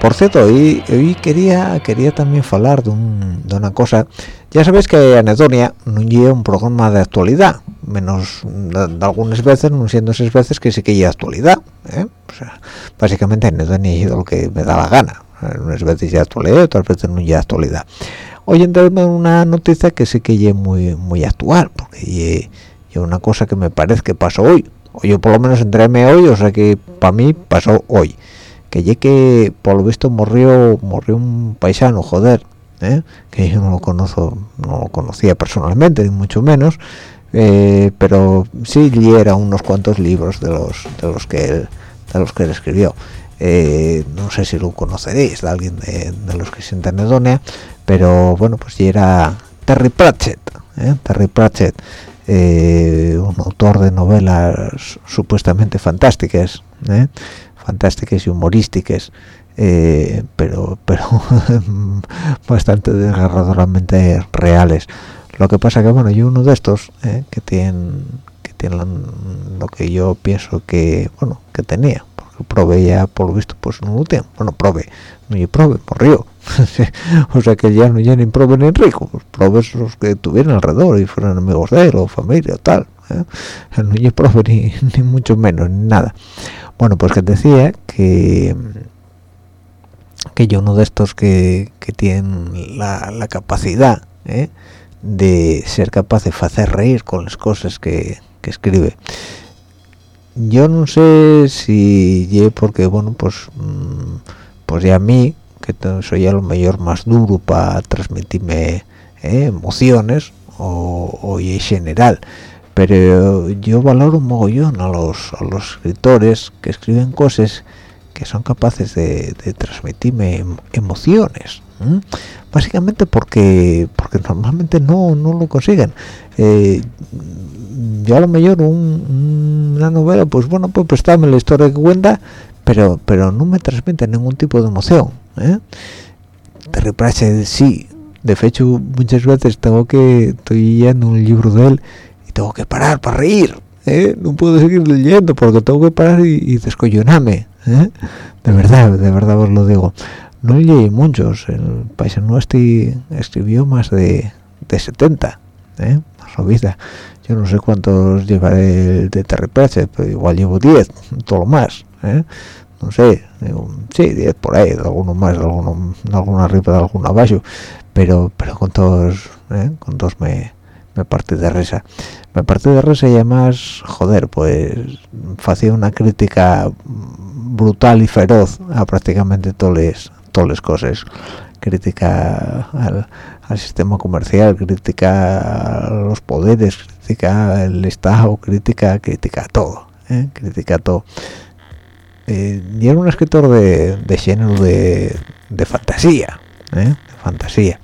por cierto hoy, hoy quería quería también hablar de, una cosa. Ya sabéis que Anedonia no lleva un programa de actualidad menos de, algunas veces no siendo seis veces que sí que lleva actualidad ¿eh? o sea, básicamente Anedonia lleva lo que me da la gana. Unas veces ya actualidad otras veces no lleva actualidad. Hoy entrarme una noticia que sí que lleva muy muy actual porque lleva una cosa que me parece que pasó hoy. O yo por lo menos entréme hoy o sea que para mí pasó hoy que ya que por lo visto murió murió un paisano joder ¿eh? que yo no lo conozco no lo conocía personalmente ni mucho menos eh, pero sí leía unos cuantos libros de los de los que él, de los que escribió. Eh, no sé si lo conoceréis de alguien de, los que se Anedonia pero bueno pues ya era Terry Pratchett Terry Pratchett un autor de novelas supuestamente fantásticas fantásticas y humorísticas eh, pero pero bastante desgarradoramente reales. Lo que pasa que bueno yo uno de estos eh, que tienen que tienen lo que yo pienso que bueno que tenía porque probé ya por lo visto pues no lo tengo. Bueno probé no yo probé río. O sea que ya no ya ni probé ni rico pues probé los que tuvieran alrededor y fueran amigos de él o familia o tal ¿eh? no yo probé ni, ni mucho menos ni nada bueno pues que decía que que yo uno de estos que, que tienen la, capacidad ¿eh? de ser capaz de hacer reír con las cosas que, escribe yo no sé si ye porque bueno pues mm, pues ya a mí que soy ya lo mayor más duro para transmitirme ¿eh? emociones o, o en general pero yo valoro un mogollón a los, a los escritores que escriben cosas que son capaces de, transmitirme em, emociones básicamente porque porque normalmente no, no lo consiguen eh, yo a lo mejor una novela pues bueno pues prestarme la historia que cuenta pero pero no me transmite ningún tipo de emoción ¿eh? Pratchett sí de hecho muchas veces tengo que estoy leyendo un libro de él tengo que parar para reír ¿eh? no puedo seguir leyendo porque tengo que parar y, y descollonarme ¿eh? de verdad de verdad os lo digo no leí muchos el paisano este escribió más de, de 70 ¿eh? vida yo no sé cuántos llevaré de Terry Pratchett pero igual llevo 10 todo lo más ¿eh? no sé sí 10 por ahí de alguno más de alguno de alguna arriba de alguno abajo pero pero con todos ¿eh? con todos me me parte de risa me parte de risa y además joder pues hacía una crítica brutal y feroz a prácticamente todas las cosas crítica al, sistema comercial crítica a los poderes crítica al estado crítica crítica a todo ¿eh? crítica a todo eh, y era un escritor de, de género de, fantasía ¿eh? de fantasía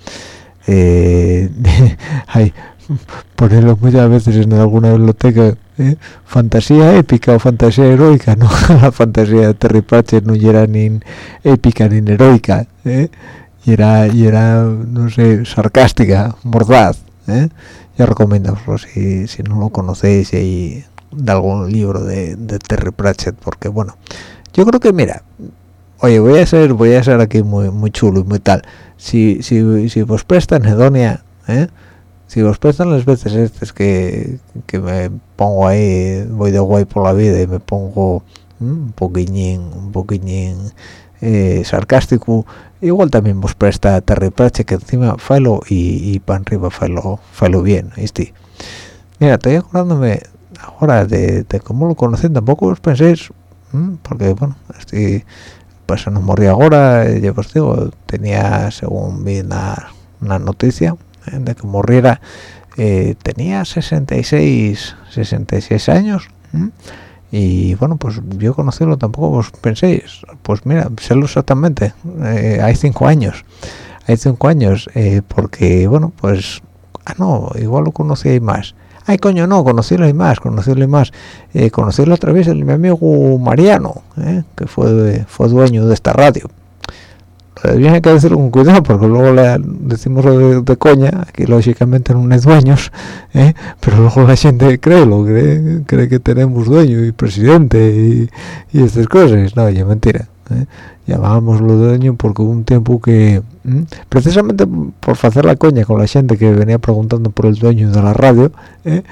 eh, hay ponerlo muchas veces en alguna biblioteca ¿eh? fantasía épica o fantasía heroica no la fantasía de Terry Pratchett no era ni épica ni heroica ¿eh? y era y era no sé sarcástica mordaz ¿eh? ya recomiendo si, si no lo conocéis y de algún libro de, de Terry Pratchett porque bueno yo creo que mira oye voy a ser voy a ser aquí muy muy chulo y muy tal si si, si vos prestan Hedonia ¿eh? Si os prestan las veces estas que, que me pongo ahí voy de guay por la vida y me pongo un poquillín un poquillín eh, sarcástico igual también vos presta Terry Pratchett que encima falo y, y para arriba falo falo bien ¿viste? mira estoy acordándome ahora de, de cómo lo conocí tampoco os penséis porque bueno estoy pues no ahora ya os digo tenía según vi una, una noticia de que muriera eh, tenía 66 66 años ¿eh? y bueno pues yo conocerlo tampoco os penséis pues mira sélo exactamente eh, hay cinco años hay cinco años porque bueno pues ah no igual lo conocí más ay coño no conocerlo más conocerlo más eh, conocerlo a través de mi amigo Mariano eh, que fue fue dueño de esta radio bien hay que decirlo con cuidado porque luego le decimos de, de coña aquí lógicamente no es dueños ¿eh? pero luego la gente cree lo cree, cree que tenemos dueño y presidente y, y estas cosas no ya mentira ¿eh? llamábamos lo dueño porque hubo un tiempo que ¿m? precisamente por hacer la coña con la gente que venía preguntando por el dueño de la radio ¿eh?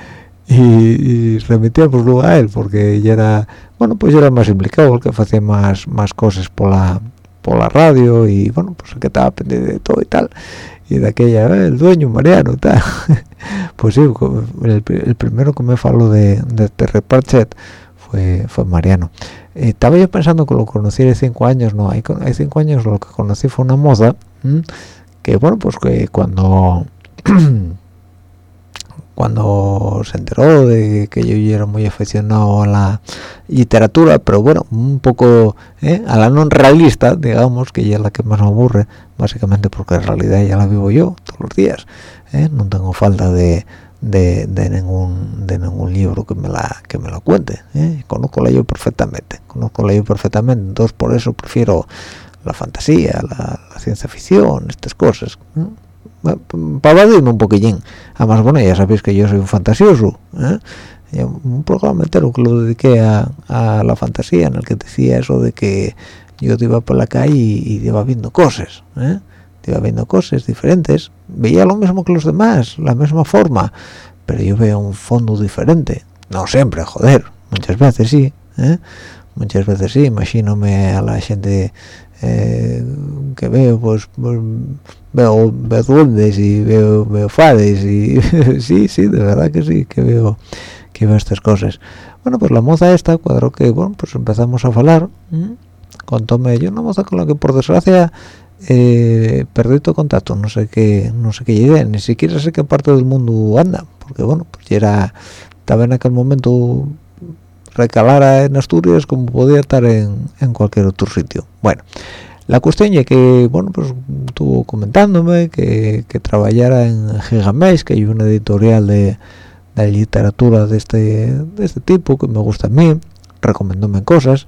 y, y remitíamos luego a él porque ya era bueno pues ya era más implicado el que hacía más más cosas por la por la radio y bueno pues que estaba pendiente de todo y tal. Y de aquella eh, el dueño Mariano tal. Pues sí el, el, primero que me faló de, de Terry Pratchett fue fue Mariano. Estaba yo pensando que lo conocí hace cinco años no hay, hay cinco años lo que conocí fue una moza que bueno pues que cuando cuando se enteró de que yo era muy aficionado a la literatura, pero bueno, un poco ¿eh? a la no realista, digamos, que ya es la que más me aburre, básicamente porque en realidad ya la vivo yo todos los días, ¿eh? no tengo falta de, ningún de ningún libro que me la que me lo cuente, ¿eh? conozco la yo perfectamente, conozco la yo perfectamente, entonces por eso prefiero la fantasía, la, la ciencia ficción, estas cosas para evadirme un poquillín además bueno ya sabéis que yo soy un fantasioso ¿eh? un programa entero que lo dediqué a, a, la fantasía en el que decía eso de que yo iba por la calle y, y iba viendo cosas ¿eh? iba viendo cosas diferentes veía lo mismo que los demás la misma forma pero yo veo un fondo diferente no siempre joder muchas veces sí ¿eh? muchas veces sí imagínome a la gente eh, que veo pues, pues veo, duendes y veo, veo fades y sí, sí, de verdad que sí, que veo que veo estas cosas. Bueno, pues la moza esta, cuadro que, bueno, pues empezamos a hablar, contóme yo una moza con la que por desgracia eh, perdí todo contacto, no sé qué, no sé qué idea, ni siquiera sé qué parte del mundo anda, porque bueno, pues ya era, estaba en aquel momento recalara en Asturias como podía estar en, en cualquier otro sitio. Bueno, la cuestión ya que bueno pues estuvo comentándome que, que trabajara en Gigamesh que hay una editorial de, literatura de este de este tipo que me gusta a mí recomendóme cosas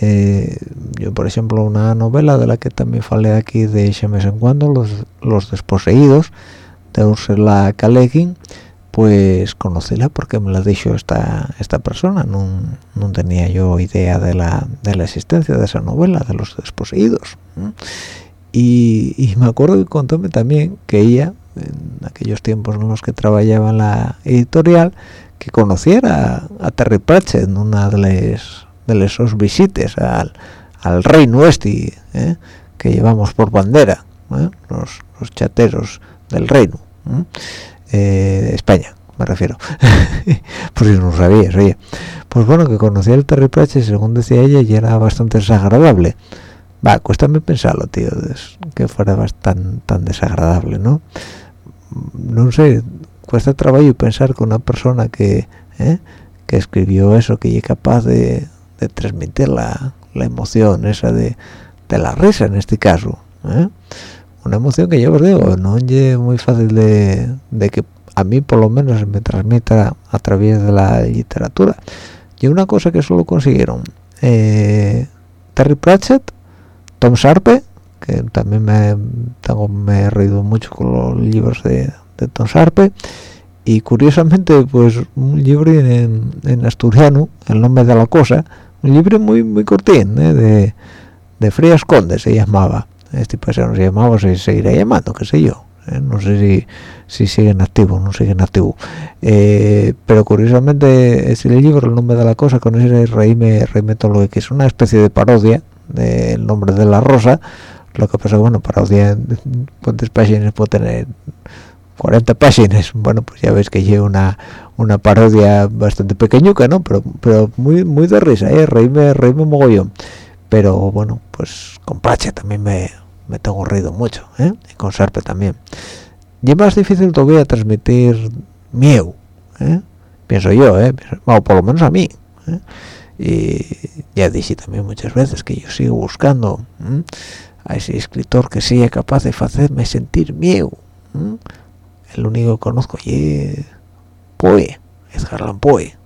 eh, yo por ejemplo una novela de la que también falé aquí de ese mes en cuando los, los desposeídos de Ursula K. pues conocíla porque me lo ha dicho esta esta persona no, tenía yo idea de la, de la existencia de esa novela de los desposeídos y, y, me acuerdo que contóme también que ella en aquellos tiempos en los que trabajaba en la editorial que conociera a Terry Pratchett en una de las de esos visites al, al reino este ¿eh? que llevamos por bandera ¿eh? los, los, chateros del reino ¿eh? España me refiero. Por si no lo sabías oye. Pues bueno que conocía el Terry Pratchett según decía ella y era bastante desagradable. Va cuéstame pensarlo tío que fuera bastante tan desagradable no no sé cuesta trabajo pensar con una persona que que escribió eso que es capaz de de transmitir la, la emoción esa de, de, la risa en este caso ¿eh? Una emoción que yo os digo no es muy fácil de, que a mí por lo menos me transmita a través de la literatura. Y una cosa que solo consiguieron eh, Terry Pratchett Tom Sharpe que también me, tengo, me he reído mucho con los libros de, de Tom Sharpe. Y curiosamente pues un libro en, en, asturiano el nombre de la cosa un libro muy muy cortín ¿eh? de, de Frías Conde se llamaba este país no se llamaba se seguirá llamando qué sé yo ¿eh? no sé si si siguen activos no siguen activos. Eh, pero curiosamente ese libro el nombre de la cosa con ese reíme reíme lo que es una especie de parodia del nombre de la rosa. Lo que pasa bueno parodia cuántas páginas puede tener 40 páginas. Bueno pues ya ves que lleva una una parodia bastante pequeñuca no pero pero muy muy de risa eh reíme reíme mogollón. Pero bueno pues con Pache también me, me tengo reído mucho ¿eh? y con Sarpe también y es más difícil todavía transmitir miedo ¿eh? pienso yo ¿eh? o por lo menos a mí ¿eh? y ya dije también muchas veces que yo sigo buscando a ese escritor que sea capaz de hacerme sentir miedo el único que conozco y Poe, Edgar Allan Poe.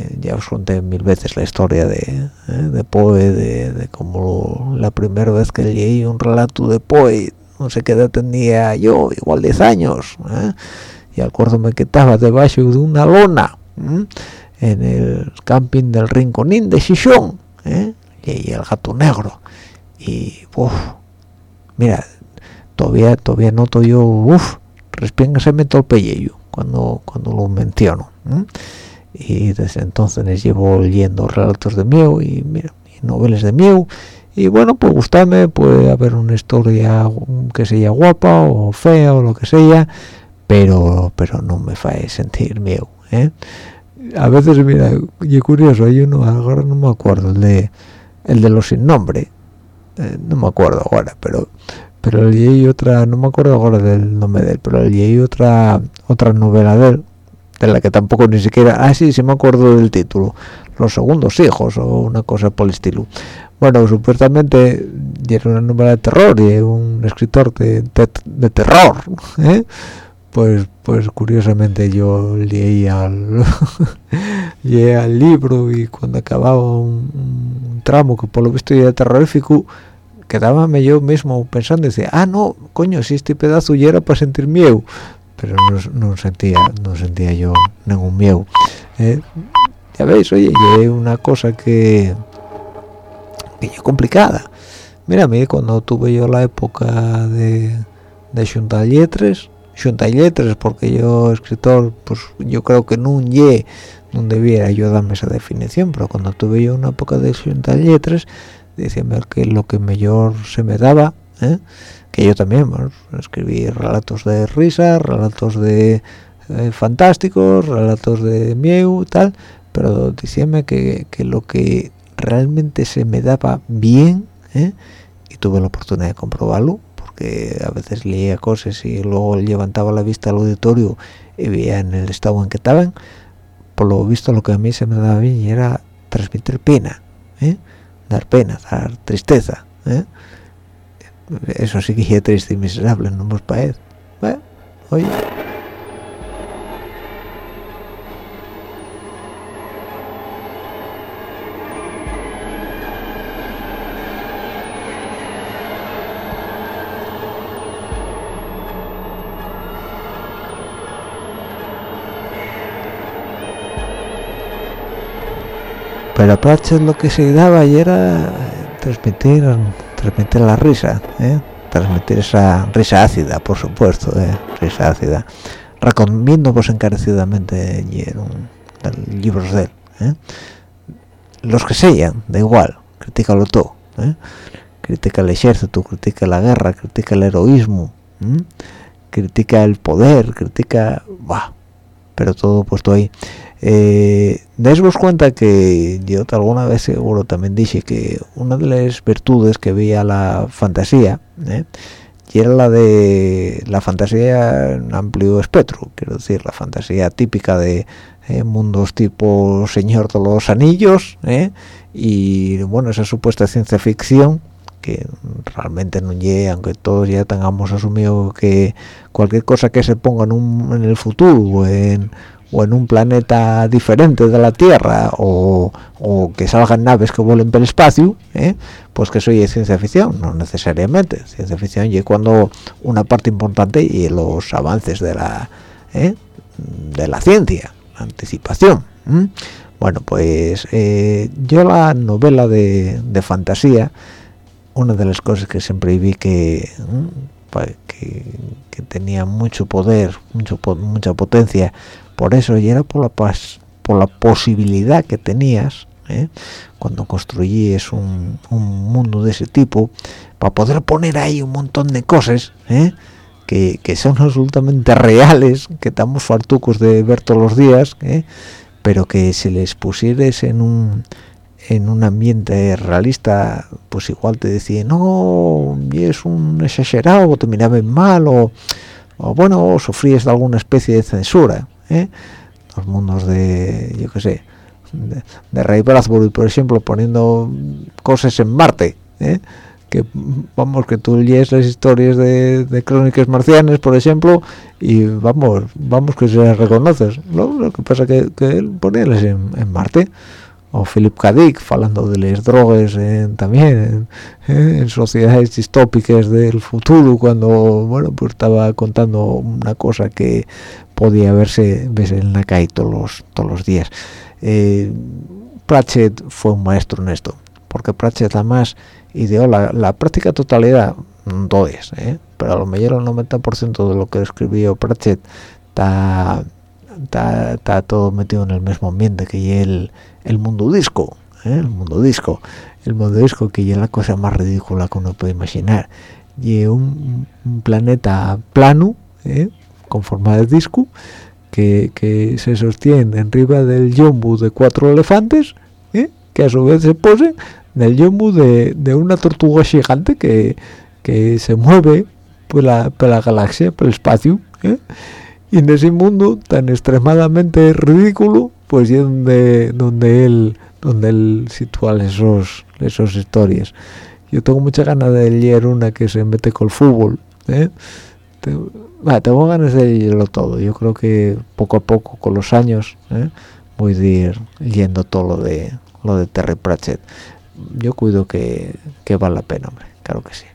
Eh, ya os conté mil veces la historia de, eh, de Poe, de, de cómo la primera vez que leí un relato de Poe, no sé qué edad tenía yo, igual 10 años, ¿eh? y acuérdome que estaba debajo de una lona en el camping del Rinconín de Chichón, y el gato negro, y uff, mira, todavía todavía noto yo, uff, me todo el pellejo cuando cuando lo menciono y desde entonces llevo leyendo relatos de miedo y mira novelas de miedo y bueno pues gustarme puede haber una historia que sea guapa o fea o lo que sea pero pero no me fae sentir miedo ¿eh? a veces mira y curioso hay uno ahora no me acuerdo el de el de los sin nombre eh, no me acuerdo ahora pero pero leí otra no me acuerdo ahora del nombre de él pero leí otra otra novela de él de la que tampoco ni siquiera ah sí sí me acuerdo del título. Los segundos hijos o una cosa por el estilo. Bueno supuestamente era una novela de terror y un escritor de, de, terror ¿eh? pues pues curiosamente yo leí al leí al libro y cuando acababa un, un, tramo que por lo visto era terrorífico quedábame yo mismo pensando decía ah no coño si este pedazo ya era para sentir miedo pero no, sentía no sentía yo ningún miedo eh, ya veis oye es una cosa que que es complicada mira a mí cuando tuve yo la época de de juntar letras juntar letras porque yo escritor pues yo creo que no ye no debiera yo darme esa definición pero cuando tuve yo una época de juntar letras diciendo que lo que mejor se me daba ¿eh? Que yo también escribí relatos de risa relatos de eh, fantásticos relatos de miedo tal pero diciéndome que, que, lo que realmente se me daba bien ¿eh? y tuve la oportunidad de comprobarlo porque a veces leía cosas y luego levantaba la vista al auditorio y veía en el estado en que estaban por lo visto lo que a mí se me daba bien era transmitir pena ¿eh? dar pena, dar tristeza eso sí que es triste y miserable, no hemos paez. Bueno, oye. Pero Apache lo que se daba y era transmitir transmitir la risa ¿eh? transmitir esa risa ácida por supuesto ¿eh? risa ácida recomiendo pues encarecidamente libros de él ¿eh? los que sean da igual critícalo todo ¿eh? critica el ejército critica la guerra critica el heroísmo critica el poder critica bah, pero todo puesto ahí eh, cuenta que yo alguna vez seguro también dije que una de las virtudes que veía la fantasía ¿eh? era la de la fantasía en amplio espectro quiero decir la fantasía típica de eh, mundos tipo Señor de los Anillos ¿eh? y bueno esa supuesta ciencia ficción que realmente no llega, aunque todos ya tengamos asumido que cualquier cosa que se ponga en, un, en el futuro o en, o en un planeta diferente de la Tierra o, que salgan naves que vuelen por el espacio, ¿eh? pues que eso es ciencia ficción, no necesariamente. Ciencia ficción y cuando una parte importante y los avances de la ¿eh? de la ciencia, la anticipación. Bueno, pues eh, yo la novela de, fantasía, una de las cosas que siempre vi que, que, que tenía mucho poder, mucho, mucha potencia, por eso y era por la por la posibilidad que tenías ¿eh? cuando construyes un, mundo de ese tipo para poder poner ahí un montón de cosas ¿eh? que, son absolutamente reales que estamos fartucos de ver todos los días ¿eh? pero que si les pusieres en un en un ambiente realista pues igual te decían no es un exagerado o te miraban mal o, o bueno sufrías de alguna especie de censura ¿eh? los mundos de yo qué sé de, de Ray Bradbury por ejemplo poniendo cosas en Marte ¿eh? que vamos que tú lees las historias de, crónicas marcianas por ejemplo y vamos vamos que se las reconoces lo, que pasa que, que él en, en Marte o Philip K. Dick hablando de las drogas también en, sociedades distópicas del futuro cuando bueno pues estaba contando una cosa que podía verse, en la calle todos los, todos los días eh, Pratchett fue un maestro en esto porque Pratchett además ideó la, la práctica totalidad no es ¿eh? pero a lo mejor el 90% de lo que escribió Pratchett está está todo metido en el mismo ambiente que el, el mundo disco, ¿eh? el mundo disco, el mundo disco que es la cosa más ridícula que uno puede imaginar. Y un, planeta plano, ¿eh? con forma de disco, que, que, se sostiene arriba del yombu de cuatro elefantes, ¿eh? que a su vez se pose en el yombu de, de una tortuga gigante que, que se mueve por la, por la galaxia, por el espacio. ¿eh? Y en ese mundo tan extremadamente ridículo pues y donde donde él donde él sitúa esos esos historias. Yo tengo mucha ganas de leer una que se mete con el fútbol ¿eh? tengo ganas de leerlo todo. Yo creo que poco a poco con los años ¿eh? voy a ir leyendo todo lo de lo de Terry Pratchett. Yo cuido que, que vale la pena hombre. Claro que sí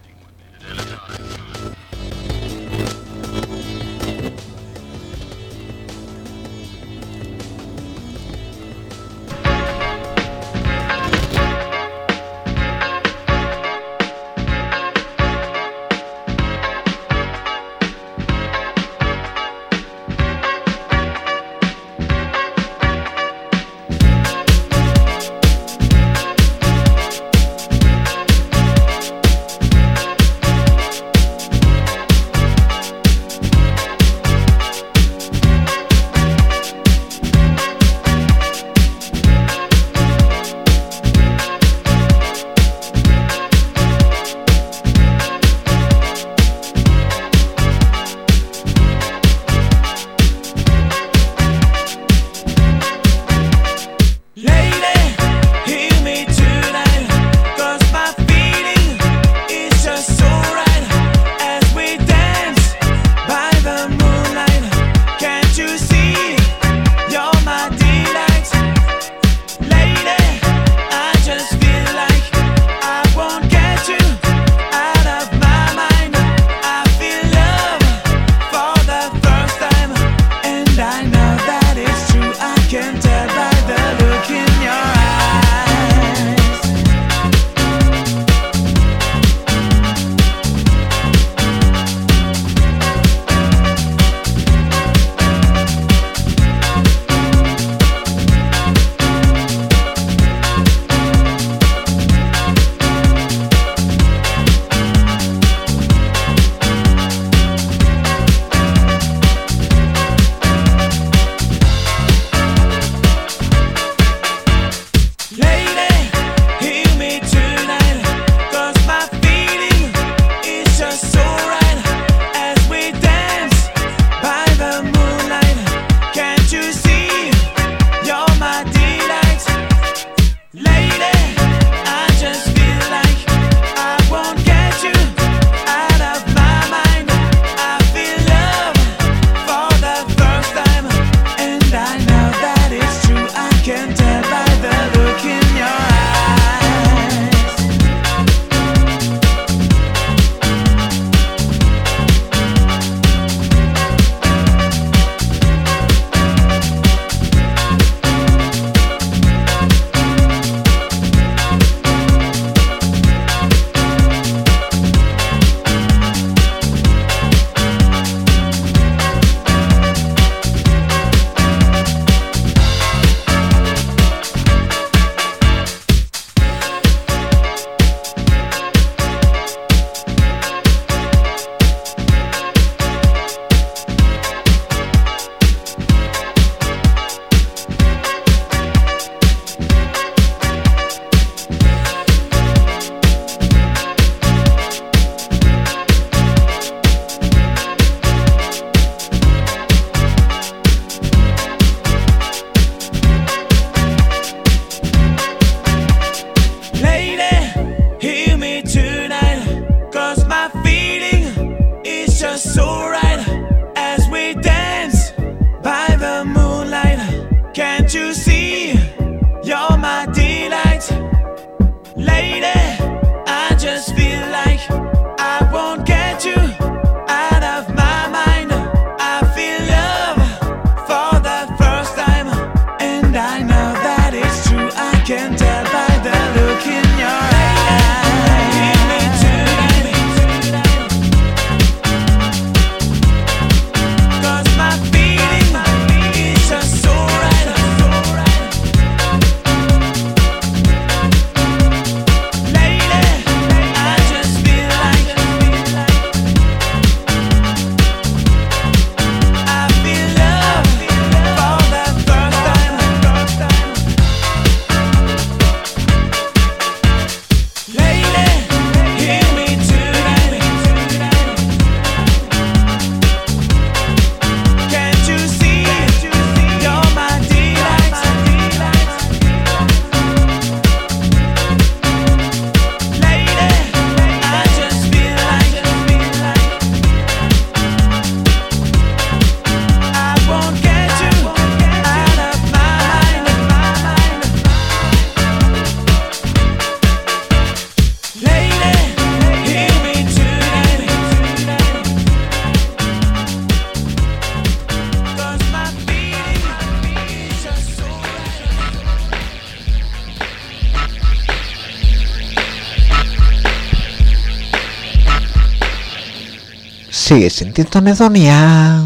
sigue sintiendo anedonia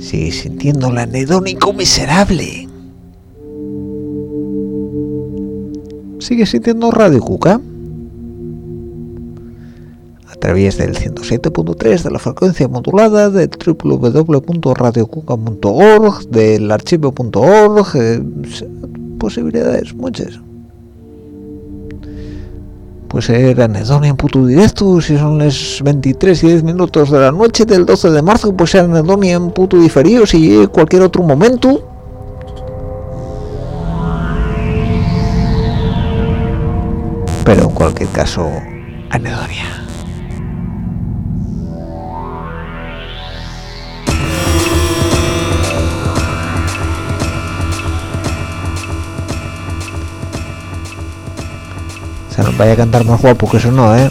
sigue sintiendo la anedónico miserable. Sigue sintiendo Radio Cuca. A través del 107.3 de la frecuencia modulada de www.radiocuca.org del archivo.org eh, posibilidades muchas pues era anedonia en puto directo si son las 23 y 10 minutos de la noche del 12 de marzo pues era anedonia en puto diferido si cualquier otro momento. Pero en cualquier caso anedonia Sea, no vaya a cantar más guapo que eso no, ¿eh?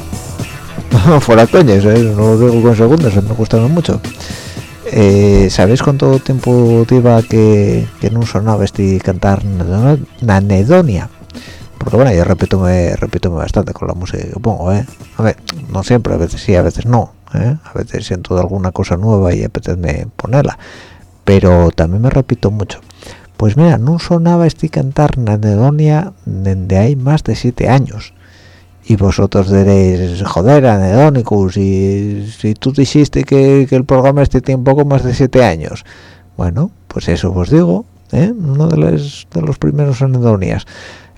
Fuera coñas, ¿eh? No lo digo con segundos, me gustaron mucho. Eh, ¿Sabéis cuánto tiempo lleva que, que no sonaba este cantar Nanedonia? Porque bueno, yo repito repito bastante con la música que pongo, ¿eh? A ver, no siempre, a veces sí, a veces no, ¿eh? A veces siento alguna cosa nueva y apetece ponerla. Pero también me repito mucho. Pues mira, no sonaba este cantar Anedonia desde hay más de siete años. Y vosotros diréis, joder, Anedónicos, y si tú dijiste que, el programa este tiene poco más de siete años. Bueno, pues eso os digo, ¿eh? uno de los, de los primeros anedonias.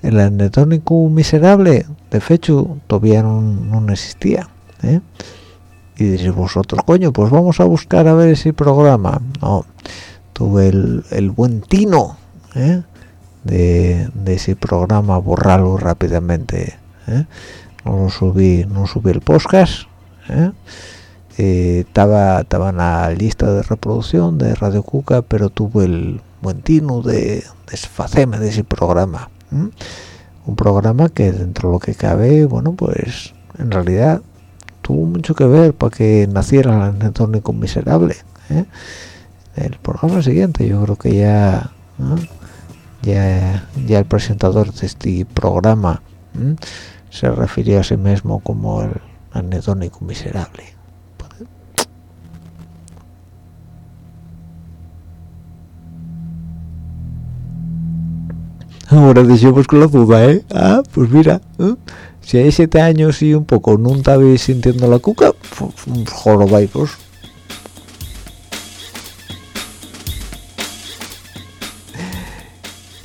El anedónico miserable, de fecho, todavía no, existía. ¿eh? Y diréis vosotros, coño, pues vamos a buscar a ver ese programa. No, tuve el, buen tino ¿eh? de, ese programa borrarlo rápidamente ¿eh? no subí no subí el podcast ¿eh? estaba estaba en la lista de reproducción de Radio Cuca pero tuve el buen tino de desfacerme de ese programa un programa que dentro de lo que cabe bueno pues en realidad tuvo mucho que ver para que naciera el entorno miserable el programa siguiente yo creo que ya ya ya el presentador de este programa se refirió a sí mismo como el anedónico miserable. Ahora decimos con la duda eh ah pues mira si hay siete años y un poco no estabais sintiendo la cuca jorobáis pues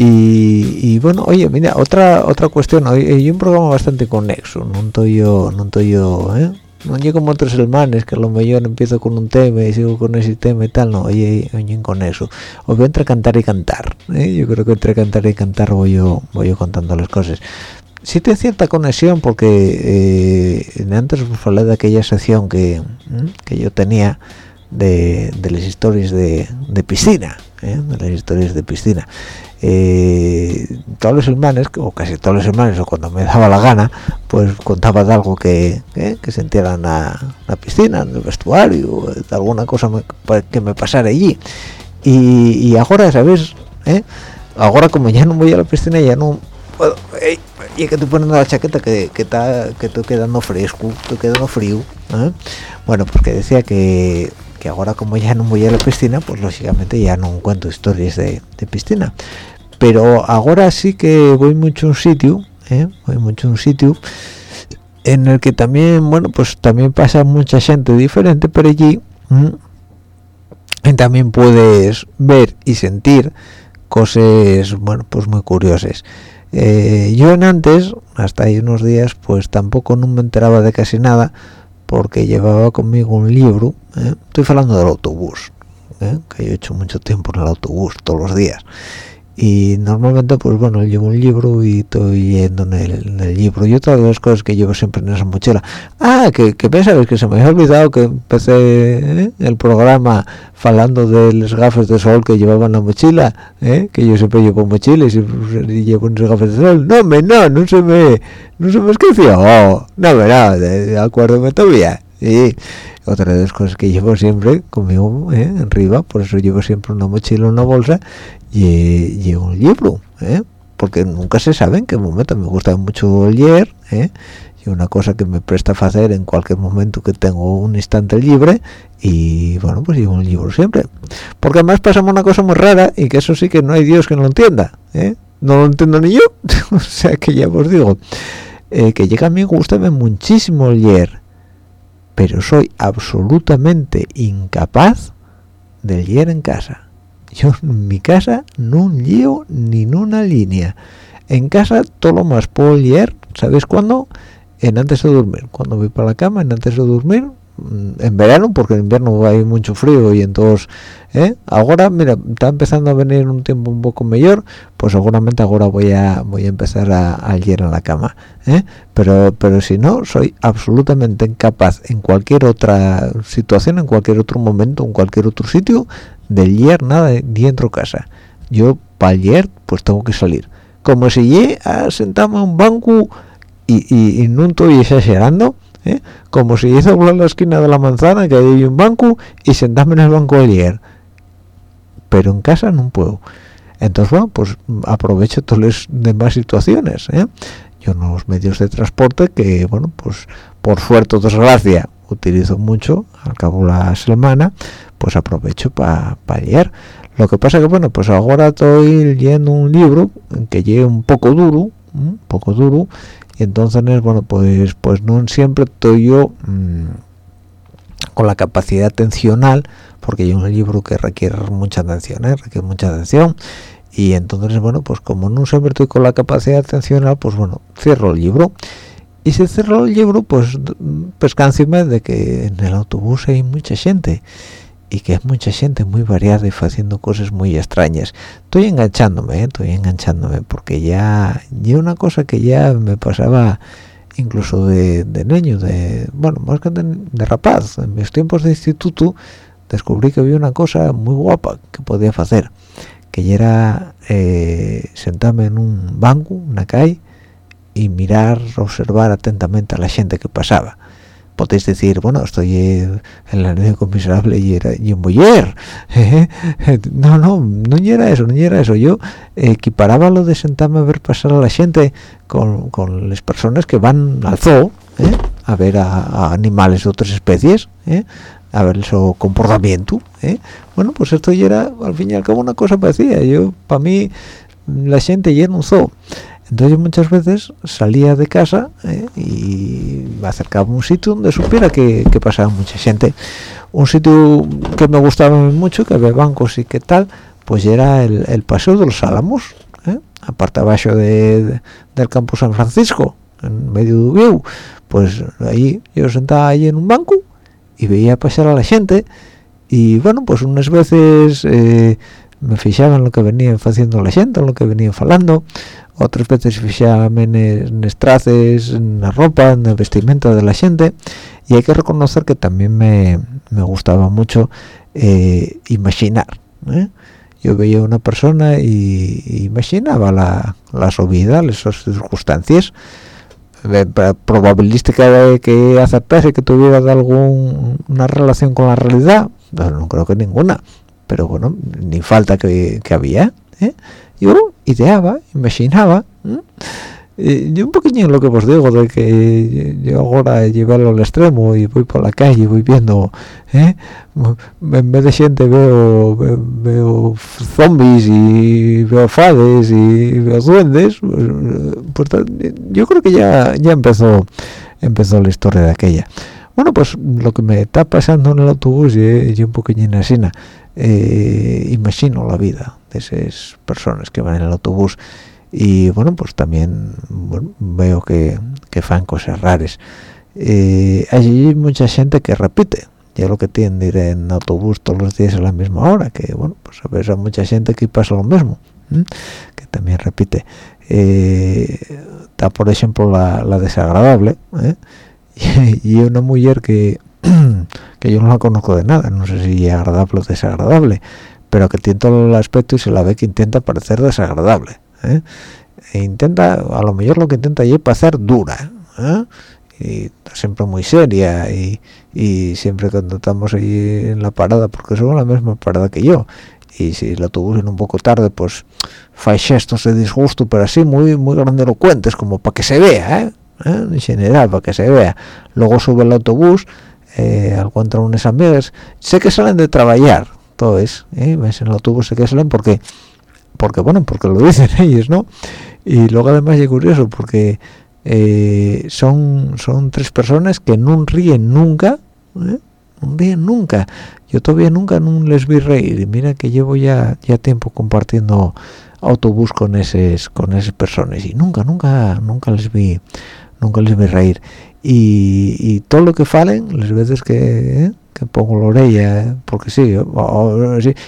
Y, bueno oye mira otra otra cuestión hay un programa bastante conexo no estoy yo no estoy yo ¿eh? no llego como otros hermanos que a lo mejor empiezo con un tema y sigo con ese tema y tal no oye oye con eso os voy entre cantar y cantar ¿eh? yo creo que entre cantar y cantar voy yo voy yo contando las cosas sí tiene cierta conexión porque eh, antes os hablé de aquella sección que, que yo tenía de, de las historias de, de piscina ¿eh? de las historias de piscina eh, todos los hermanos o casi todos los hermanos o cuando me daba la gana pues contaba de algo que, ¿eh? que sentiera en la, piscina en el vestuario de alguna cosa que me pasara allí y, ahora sabes ¿eh? ahora como ya no voy a la piscina ya no y que estoy poniendo la chaqueta que, que está que estoy quedando fresco estoy quedando frío bueno porque decía que que ahora como ya no voy a la piscina pues lógicamente ya no cuento historias de, piscina. Pero ahora sí que voy mucho a un sitio ¿eh? voy mucho a un sitio en el que también bueno pues también pasa mucha gente diferente pero allí también puedes ver y sentir cosas bueno pues muy curiosas. Eh, yo en antes hasta ahí unos días pues tampoco no me enteraba de casi nada porque llevaba conmigo un libro ¿eh? estoy hablando del autobús ¿eh? que yo he hecho mucho tiempo en el autobús todos los días y normalmente pues bueno llevo un libro y estoy yendo en el, libro. Y otra de las cosas que llevo siempre en esa mochila. Ah que, que pensabas que se me había olvidado que empecé ¿eh? el programa hablando de las gafas de sol que llevaba en la mochila ¿eh? que yo siempre llevo mochilas y, llevo unas gafas de sol. No me no no se me no se me esqueció. No verdad de acuerdo todavía. Y otra de las cosas que llevo siempre conmigo ¿eh? arriba por eso llevo siempre una mochila una bolsa y, un libro ¿eh? porque nunca se sabe en qué momento me gusta mucho leer ¿eh? y una cosa que me presta a hacer en cualquier momento que tengo un instante libre y bueno pues llevo un libro siempre porque además pasamos una cosa muy rara y que eso sí que no hay Dios que no lo entienda ¿eh? no lo entiendo ni yo o sea que ya os digo que llega a mí gusta muchísimo leer pero soy absolutamente incapaz de leer en casa. Yo en mi casa no llevo ni una línea. En casa todo lo más puedo leer ¿sabéis cuándo? en antes de dormir. Cuando voy para la cama en antes de dormir en verano porque en invierno hay mucho frío y entonces ¿eh? ahora mira está empezando a venir un tiempo un poco mejor pues seguramente ahora voy a voy a empezar a, a en la cama ¿eh? pero pero si no soy absolutamente incapaz en cualquier otra situación en cualquier otro momento en cualquier otro sitio de leer nada dentro casa yo para leer pues tengo que salir como si ye a sentarme a un banco y, y, no estoy exagerando ¿eh? como si hizo en la esquina de la manzana que hay un banco y sentarme en el banco a leer pero en casa no puedo entonces bueno pues aprovecho todas las demás situaciones ¿eh? yo los medios de transporte que bueno pues por suerte o desgracia utilizo mucho al cabo de la semana pues aprovecho para leer lo que pasa que bueno pues ahora estoy leyendo un libro que lleve un poco duro un poco duro y entonces bueno pues pues no siempre estoy yo mmm, con la capacidad atencional porque hay un libro que requiere mucha atención ¿eh? requiere mucha atención. Y entonces bueno pues como no siempre estoy con la capacidad atencional pues bueno cierro el libro. Y si cierro el libro pues pescáncime de que en el autobús hay mucha gente y que es mucha gente muy variada y haciendo cosas muy extrañas. Estoy enganchándome, ¿eh? estoy enganchándome, porque ya, ya una cosa que ya me pasaba incluso de, niño, de, bueno, más que de, rapaz, en mis tiempos de instituto, descubrí que había una cosa muy guapa que podía hacer, que era eh, sentarme en un banco, una calle, y mirar, observar atentamente a la gente que pasaba podéis decir, bueno, estoy en la único miserable y era y boyer. no, no, no era eso, no era eso. Yo equiparaba lo de sentarme a ver pasar a la gente con, con las personas que van al zoo ¿eh? a ver a, animales de otras especies, ¿eh? a ver su comportamiento. ¿eh? Bueno, pues esto ya era al fin y al cabo una cosa parecida. Yo, para mí, la gente ya en un zoo entonces muchas veces salía de casa ¿eh? y me acercaba a un sitio donde supiera que, pasaba mucha gente un sitio que me gustaba mucho que había bancos y que tal pues era el, paseo de los álamos ¿eh? aparte abajo de, del campo San Francisco en medio de Ubiu pues ahí yo sentaba ahí en un banco y veía pasar a la gente y bueno pues unas veces eh, me fijaba en lo que venían haciendo la gente en lo que venían falando otras veces fijaba en estraces, en la ropa, en el vestimenta de la gente y hay que reconocer que también me, me gustaba mucho eh, imaginar ¿eh? yo veía una persona y, imaginaba la, la su vida, las circunstancias eh, probabilística de que aceptase que tuviera alguna relación con la realidad no creo que ninguna pero bueno ni falta que, que había ¿eh? yo ideaba, imaginaba y yo un poquillo lo que os digo de que yo ahora llevarlo al extremo y voy por la calle voy viendo ¿eh? en vez de gente veo, veo, zombies y veo fades y veo duendes pues, pues yo creo que ya ya empezó empezó la historia de aquella. Bueno pues lo que me está pasando en el autobús y, un poquillo en la escena eh, imagino la vida de esas personas que van en el autobús. Y bueno pues también veo que que fan cosas raras. Eh, hay mucha gente que repite. Ya lo que tienen de ir en autobús todos los días a la misma hora que bueno pues a veces hay mucha gente que pasa lo mismo que también repite. Eh, está por ejemplo la, desagradable ¿eh? y, una mujer que que yo no la conozco de nada no sé si es agradable o desagradable pero que tiene el aspecto y se la ve que intenta parecer desagradable ¿eh? e intenta a lo mejor lo que intenta es pasar dura y siempre muy seria y, y, siempre cuando estamos ahí en la parada porque son la misma parada que yo y si el autobús en un poco tarde pues fai gestos de disgusto pero así muy muy grandelocuentes como para que se vea ¿eh? ¿Eh? en general para que se vea luego sube el autobús eh, encuentran unas amigas sé que salen de trabajar todo es ¿eh? ves en el autobús sé que salen porque porque bueno porque lo dicen ellos no y luego además es curioso porque eh, son son tres personas que no ríen nunca ¿eh? no ríen nunca yo todavía nunca no les vi reír y mira que llevo ya ya tiempo compartiendo autobús con esas con esas personas y nunca nunca nunca les vi nunca les vi reír y, todo lo que falen las veces que, ¿eh? Que pongo la orella porque sí,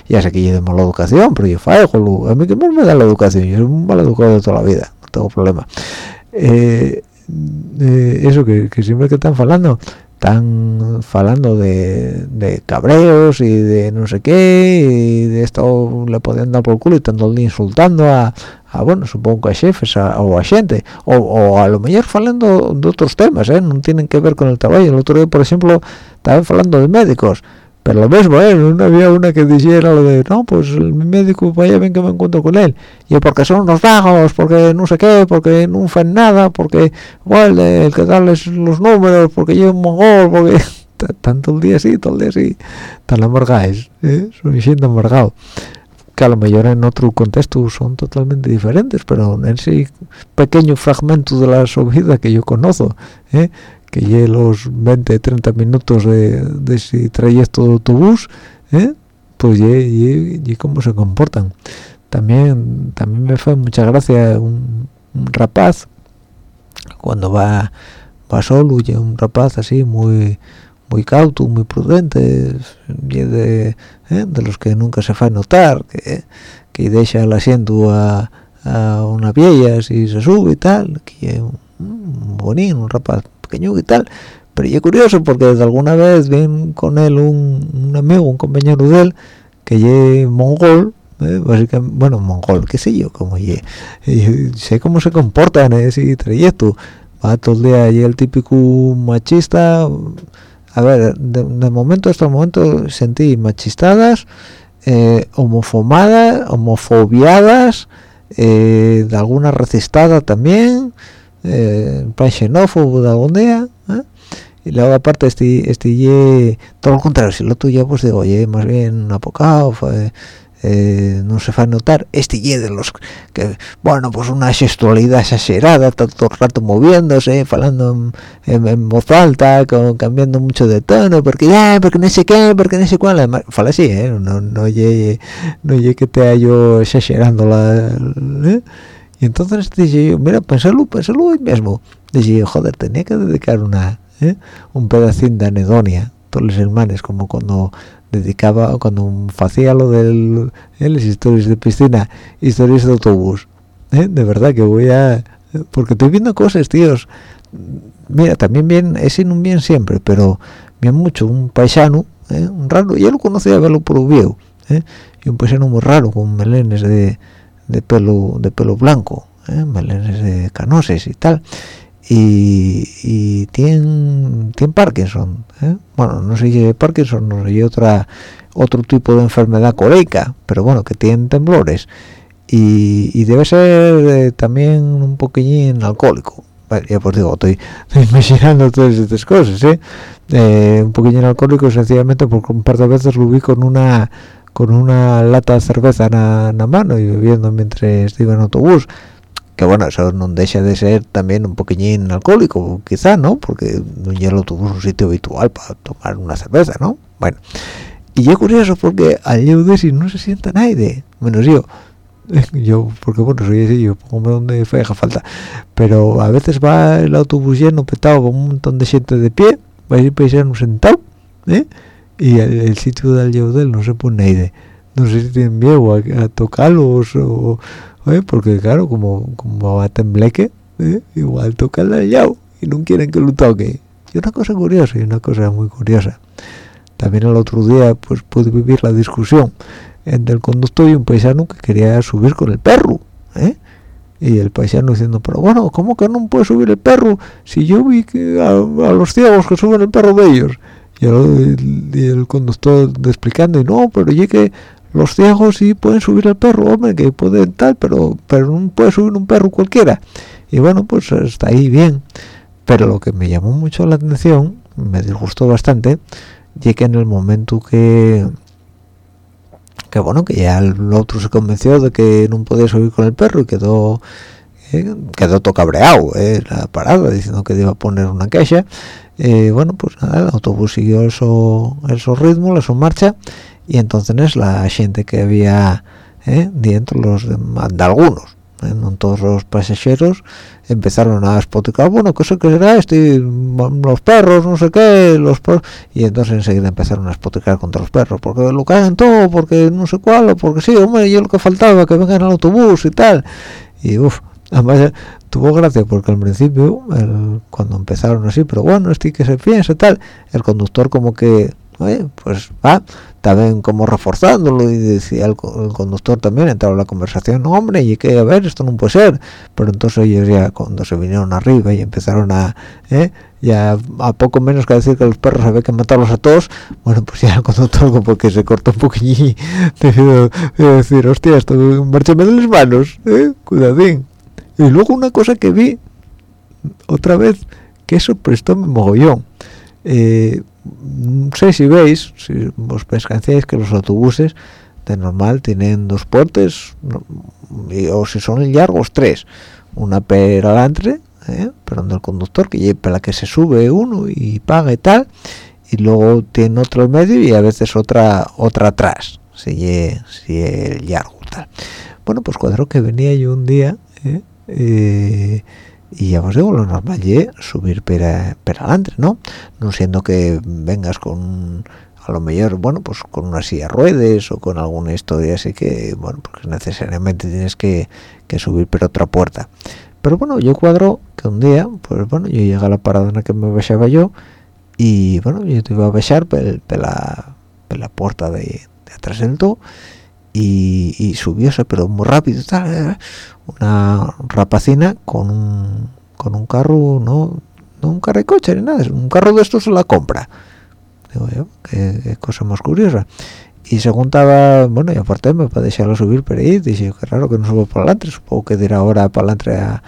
ya sé que yo de mala educación pero yo fallo a mí que más me da la educación yo soy un mal educado de toda la vida no tengo problema. Eh, eh, eso que, siempre que están falando están falando de, cabreos y de no sé qué y de esto le podían dar por culo y están insultando a, bueno supongo que a jefes o a gente o, a lo mejor hablando de otros temas ¿eh? no tienen que ver con el trabajo el otro día por ejemplo estaban hablando de médicos pero lo mismo, ¿eh? No había una que dijera lo de, no, pues mi médico vaya bien que me encuentro con él. Y porque son unos vagos, porque no sé qué, porque no hacen nada, porque igual el que darles los números, porque yo un mongol, porque tanto el día así, todo el día así, tan amargáis, ¿eh? Son siendo amargado. Que a lo mejor en otro contexto son totalmente diferentes, pero en ese pequeño fragmento de la su vida que yo conozco, ¿eh? que lleve los 20 30 minutos de, de ese trayecto de autobús ¿eh? pues y cómo se comportan también también me fue mucha gracia un, rapaz cuando va va solo y un rapaz así muy muy cauto muy prudente y de, ¿eh? de los que nunca se a notar que, que deja el asiento a, a una vieja si se sube y tal que es un bonito un rapaz pequeño y tal pero yo curioso porque desde alguna vez ven con él un, amigo un compañero de él que es mongol ¿eh? básicamente bueno mongol qué sé yo como ye, sé cómo se comporta en ese trayecto va todo el día y el típico machista a ver de, momento hasta el momento sentí machistadas eh, homofomadas homofobiadas eh, de alguna resistada también eh, xenófobo de algún día ¿eh? y luego aparte este este todo lo contrario si lo tuyo pues digo oye más bien apocado eh, no se va a notar este ye de los que bueno pues una gestualidad exagerada todo el rato moviéndose falando en, voz alta cambiando mucho de tono porque ya porque no sé qué porque no sé cuál además fala así ¿eh? no no ye no ye que te hallo exagerando la ¿eh? y entonces dije yo mira pensarlo pensarlo hoy mismo dije yo joder tenía que dedicar una ¿eh? un pedacín de anedonia todos los hermanos como cuando dedicaba cuando hacía lo de ¿eh? las historias de piscina historias de autobús ¿eh? de verdad que voy a porque estoy viendo cosas tíos mira también bien es en un bien siempre pero bien mucho un paisano un raro ya lo conocía verlo por viejo y un paisano muy raro con melenes de de pelo de pelo blanco ¿eh? melenes de canoses y tal y, y tiene Parkinson ¿eh? bueno no sé si Parkinson no sé otra otro tipo de enfermedad coreica pero bueno que tiene temblores y, debe ser eh, también un poquillín alcohólico ya pues digo estoy, estoy imaginando todas estas cosas ¿eh? un poquillín alcohólico sencillamente porque un par de veces lo vi con una con una lata de cerveza en la mano y bebiendo mientras iba en autobús que bueno eso no deja de ser también un poquillín alcohólico quizá no porque no el autobús un sitio habitual para tomar una cerveza no bueno y es curioso porque al si no se sienta nadie menos yo yo porque bueno soy así yo pongo donde haga falta pero a veces va el autobús lleno petado con un montón de gente de pie va a ir paisano sentado ¿eh? y el, sitio del él no se pone ahí no sé si tienen miedo a, tocarlos o porque claro como como va a tembleque ¿eh? igual toca el yao y no quieren que lo toque y una cosa curiosa y una cosa muy curiosa también el otro día pues pude vivir la discusión entre el conductor y un paisano que quería subir con el perro ¿eh? y el paisano diciendo pero bueno cómo que no puede subir el perro si yo vi que a, los ciegos que suben el perro de ellos y el, conductor explicando y no pero ya que los ciegos sí pueden subir el perro hombre que pueden tal pero pero no puede subir un perro cualquiera. Y bueno pues está ahí bien. Pero lo que me llamó mucho la atención me disgustó bastante ya que en el momento que que bueno que ya el otro se convenció de que no podía subir con el perro y quedó eh, quedó todo cabreado eh, la parada diciendo que iba a poner una queja eh, bueno pues nada el autobús siguió eso esos ritmos eso marcha y entonces la gente que había eh, dentro los de, algunos en todos los pasajeros empezaron a espoticar bueno qué sé qué será este los perros no sé qué los perros y entonces enseguida empezaron a espoticar contra los perros porque lo caen todo porque no sé cuál o porque sí hombre yo lo que faltaba que vengan al autobús y tal y uff además tuvo gracia porque al principio cuando empezaron así pero bueno este que se piensa tal el conductor como que pues va también como reforzándolo y decía el, conductor también entraba en la conversación no hombre y que a ver esto no puede ser pero entonces ellos ya cuando se vinieron arriba y empezaron a ¿eh? ya a poco menos que decir que los perros había que matarlos a todos bueno pues ya el conductor como que se cortó un poquillín decidió decir hostia esto marchame de las manos ¿eh? cuidadín y luego una cosa que vi otra vez que eso prestó mi mogollón eh, no sé si veis, si os pescancéis que los autobuses de normal tienen dos puertas, o si son largos tres, una per adelante, ¿eh? pero donde el conductor, que para que se sube uno y paga y tal, y luego tiene otro medio y a veces otra otra atrás, si si el largo tal. Bueno, pues cuadro que venía yo un día, ¿eh? eh y ya os digo lo normal es subir para adelante no no siendo que vengas con a lo mejor bueno pues con una silla ruedas o con alguna historia así que bueno pues necesariamente tienes que, subir por otra puerta. Pero bueno yo cuadro que un día pues bueno yo llegué a la parada en la que me besaba yo y bueno yo te iba a besar por, la, la puerta de, atrás del todo y, y subióse pero muy rápido una rapacina con un, con un carro no no un carro de coche ni nada un carro de estos se la compra. Digo yo qué, cosa más curiosa. Y se juntaba bueno y aparte me para dejarlo subir pero ahí dije que raro que no subo para adelante supongo que dirá ahora para adelante a,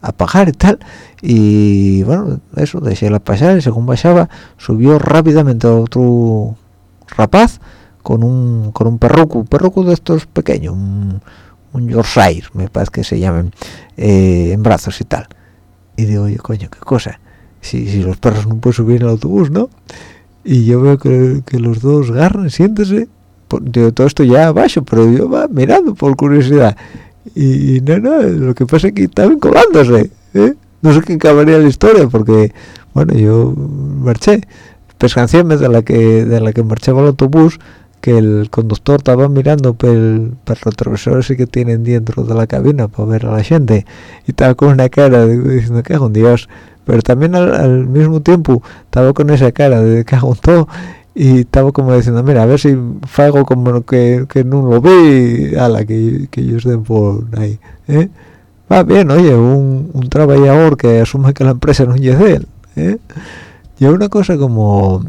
a pagar y tal. Y bueno eso dejé la pasar y según bajaba subió rápidamente otro rapaz con un con un perroco un perroco de estos pequeños un, un Yorkshire me parece que se llamen eh, en brazos y tal. Y digo oye coño qué cosa si, si los perros no pueden subir en el autobús no y yo veo que, los dos garran siéntese digo todo esto ya abajo pero yo va mirando por curiosidad. Y, no no lo que pasa es que estaban colándose ¿eh? no sé qué acabaría la historia porque bueno yo marché pescanciéme de la que de la que marchaba el autobús que el conductor estaba mirando por el, retrovisor ese que tienen dentro de la cabina para ver a la gente y estaba con una cara de, diciendo que un dios pero también al, mismo tiempo estaba con esa cara de que todo y estaba como diciendo mira a ver si hago como que, que no lo vi a la que, que ellos den por ahí ¿eh? va bien oye un, un trabajador que asume que la empresa no es de él ¿eh? y una cosa como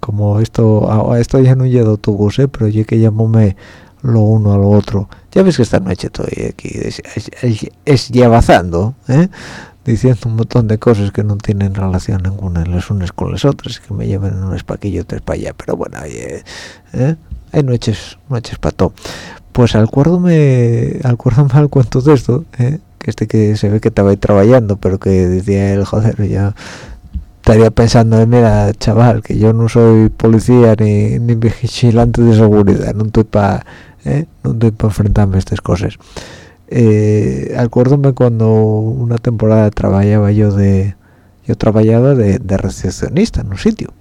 como esto a, esto ya no llevo autobús ¿eh? pero yo que llamóme lo uno a lo otro ya ves que esta noche estoy aquí es, es, llevazando ¿eh? diciendo un montón de cosas que no tienen relación ninguna las unas con las otras que me lleven unos paquillotes para allá pero bueno ¿eh? hay noches noches para todo pues acuérdome acuérdame al cuento de esto ¿eh? que este que se ve que estaba ahí trabajando pero que decía el joder ya estaría pensando mira chaval que yo no soy policía ni, ni vigilante de seguridad no estoy para ¿eh? no estoy para enfrentarme a estas cosas eh, acuérdome cuando una temporada trabajaba yo de yo trabajaba de, recepcionista en un sitio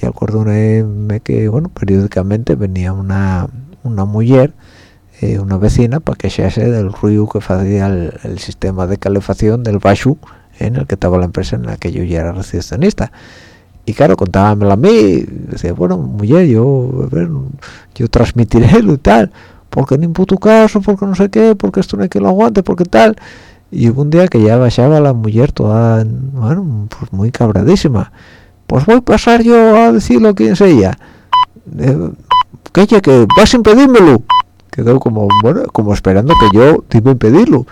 y acuérdome que bueno periódicamente venía una una mujer eh, una vecina para que se del ruido que hacía el, sistema de calefacción del Bashu en el que estaba la empresa en la que yo ya era recepcionista y claro contábamelo a mí decía bueno mujer yo yo transmitiré lo y tal porque ni puto caso porque no sé qué porque esto no hay que lo aguante porque tal y hubo un día que ya bajaba la mujer toda bueno pues muy cabradísima. Pues voy a pasar yo a decirlo quién es ella eh, que ella que vas a impedírmelo quedó como bueno como esperando que yo te iba a impedirlo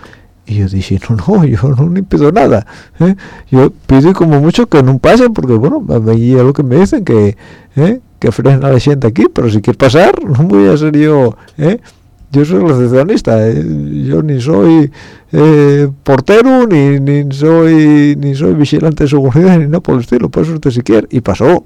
y yo dije no no yo no impido nada ¿eh? yo pido como mucho que no pasen porque bueno a es lo que me dicen que ¿eh? que frena la gente aquí pero si quiere pasar no voy a ser yo ¿eh? yo soy recepcionista ¿eh? yo ni soy eh, portero ni, ni soy ni soy vigilante de seguridad ni nada por el estilo por eso usted si quiere y pasó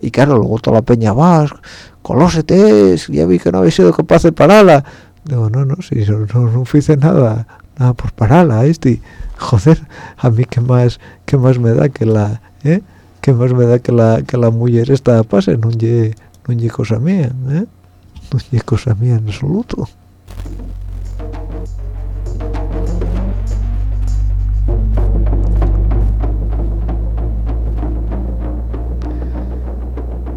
y claro luego toda la peña los ETs ya vi que no habéis sido capaz de pararla digo no no si no, no, no hice nada nada por pararla este joder a mí qué más qué más me da que la ¿eh? qué más me da que la que la mujer esta pase no lle no cosa mía ¿eh? no cosa mía en absoluto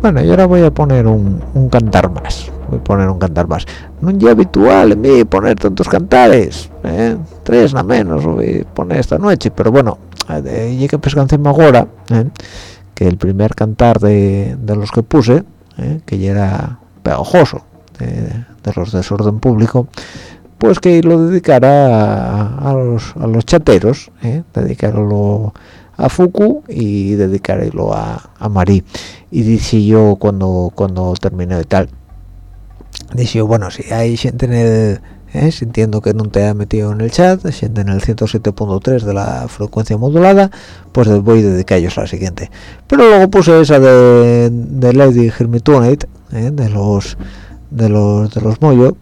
bueno y ahora voy a poner un, un cantar más voy a poner un cantar más. No es habitual en mí poner tantos cantares ¿eh? tres nada menos voy a poner esta noche. Pero bueno y que pescan ahora ¿eh? que el primer cantar de, los que puse eh, que ya era pegajoso de, los desorden público pues que lo dedicara a, los, a los chateros eh, dedicarlo a Fuku y dedicarlo a, a Marí. Y dije yo cuando cuando terminé de tal dije yo bueno si hay gente en el ¿eh? sintiendo que no te ha metido en el chat, siente en el 107.3 de la frecuencia modulada, pues voy a dedicarlos a la siguiente. Pero luego puse esa de, de Lady Hermitonate, ¿eh? de los de los de los Moyo,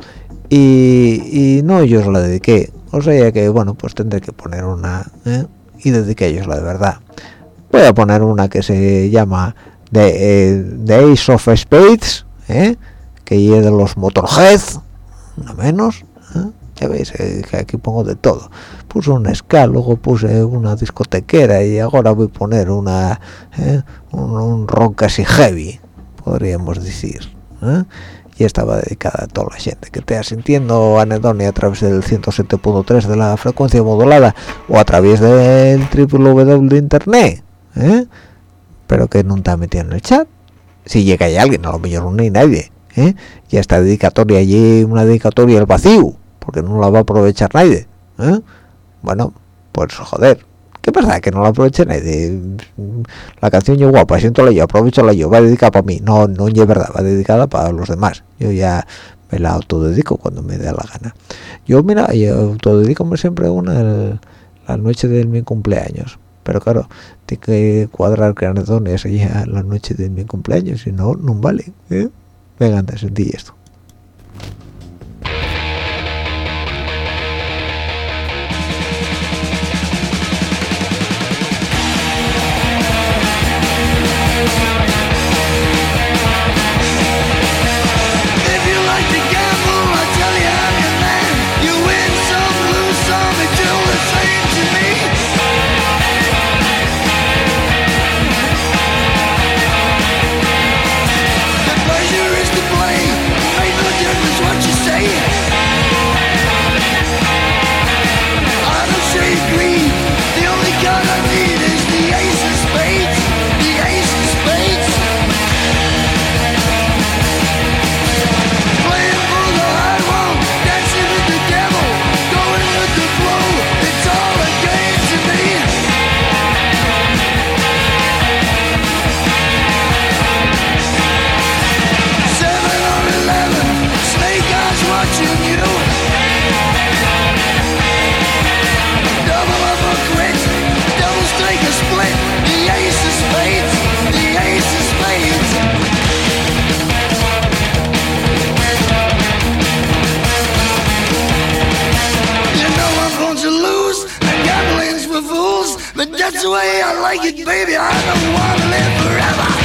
y, no yo la dediqué. O sea que bueno, pues tendré que poner una ¿eh? y dediqué ellos la de verdad. Voy a poner una que se llama The, The Ace of Spades, que es de los Motorhead, no menos, ¿eh? ya veis eh, que aquí pongo de todo. Puse un ska luego puse una discotequera y ahora voy a poner una ¿eh? un, rock casi heavy podríamos decir y estaba dedicada a toda la gente que esté sintiendo anedonia a través del 107.3 de la frecuencia modulada o a través del www de internet pero que está metido en el chat. Si llega ahí alguien a lo mejor no hay nadie ¿eh? y esta dedicatoria allí una dedicatoria al vacío porque no la va a aprovechar nadie ¿eh? bueno pues joder ¿qué pasa? que no la aproveche nadie la canción yo guapa siento la yo aprovecho la yo va dedicada para mí no no es verdad va dedicada para los demás yo ya me la autodedico cuando me dé la gana yo mira yo autodedico siempre una la noche de mi cumpleaños pero claro tiene que cuadrar cranones allá la noche de mi cumpleaños si no no vale ¿eh? Venga, antes, sentí esto. Way I like it, baby. I don't want to live forever.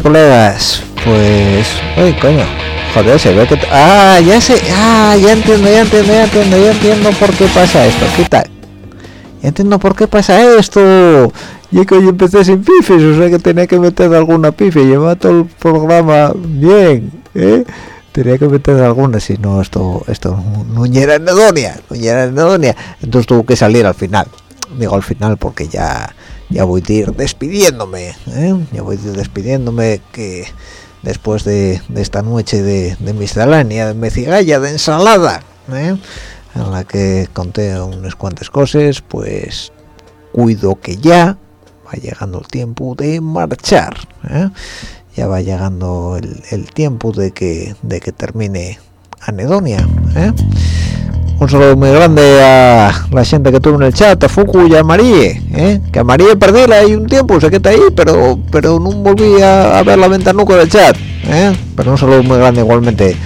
Colegas, pues... Uy, coño. Joder, se ve que... Ah, ya sé... Ah, ya entiendo, ya entiendo, ya entiendo, ya entiendo por qué pasa esto. ¿Qué tal? Ya entiendo por qué pasa esto. Y que yo empecé sin pifes, o sea que tenía que meter alguna pife. Lleva todo el programa bien, ¿eh? Tenía que meter alguna, si no, esto, esto no era anedonia, no era anedonia. Entonces tuvo que salir al final. Digo al final porque ya ya voy a ir despidiéndome, ¿eh? ya voy a ir despidiéndome que después de, esta noche de, de miscelánea, de mecigalla, de ensalada, ¿eh? en la que conté unas cuantas cosas, pues cuido que ya va llegando el tiempo de marchar, ¿eh? ya va llegando el, tiempo de que de que termine anedonia. Un saludo muy grande a la gente que tuvo en el chat, a Fuku y a Marie, ¿eh? que a Marie perdí ahí un tiempo, se queda ahí, pero pero no volví a, ver la ventanuca del chat, ¿eh? pero un saludo muy grande igualmente.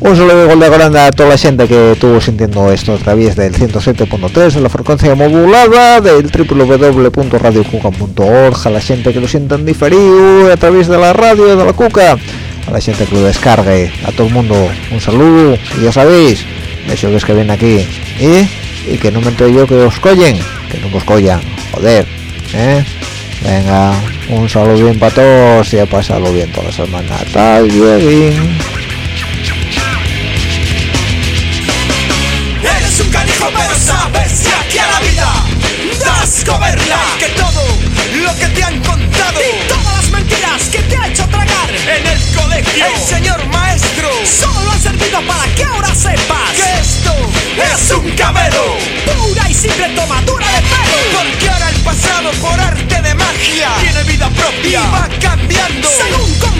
Un saludo de grande a toda la gente que estuvo sintiendo esto a través del 107.3 de la frecuencia modulada, del www.radiocuca.org, a la gente que lo sienta en diferido a través de la radio de la Cuca, a la gente que lo descargue, a todo el mundo un saludo, y ya sabéis, eso que es que viene aquí. ¿eh? y que no me entero yo que os collen que no os collan. Joder ¿eh? venga un saludo bien para todos y a pasarlo bien toda la semana. Tal bien. Eres un canijo pero sabes que aquí a la vida das coberla Que todo lo que te han contado Y todas las mentiras que te ha hecho tragar En el colegio. El señor maestro Solo ha servido para que ahora es un cabelo Pura y simple tomadura de pelo. Porque ahora el pasado por arte de magia. Tiene vida propia. Y va cambiando. Según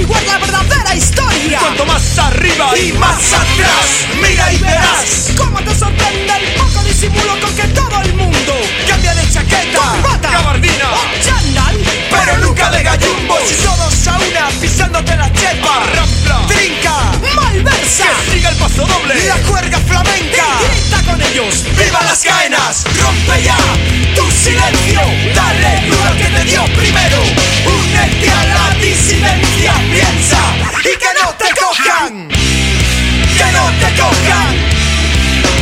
averiguar la verdadera historia. Cuanto más arriba y más atrás Mira y verás. Cómo te sorprende el poco disimulo con que todo el mundo Cambia de chaqueta, corbata, gabardina. o chándal. Pero nunca de gallumbos Y todos a una pisándote la chepa Rampla, trinca, malversa. Que siga el paso doble. La juerga flamenca. Y grita con ellos. ¡Viva las caenas! ¡Rompe ya tu silencio!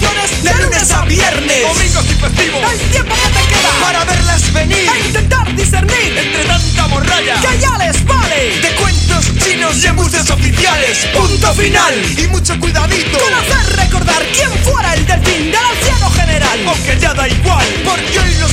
De lunes a viernes, Domingos y festivos, El tiempo que te queda para verlas venir. a intentar discernir Entre tanta morralla que ya les vale. de cuentos chinos y embuses oficiales. Punto final y mucho cuidadito. Con hacer recordar quién fuera el delfín del anciano general. Aunque ya da igual, porque hoy los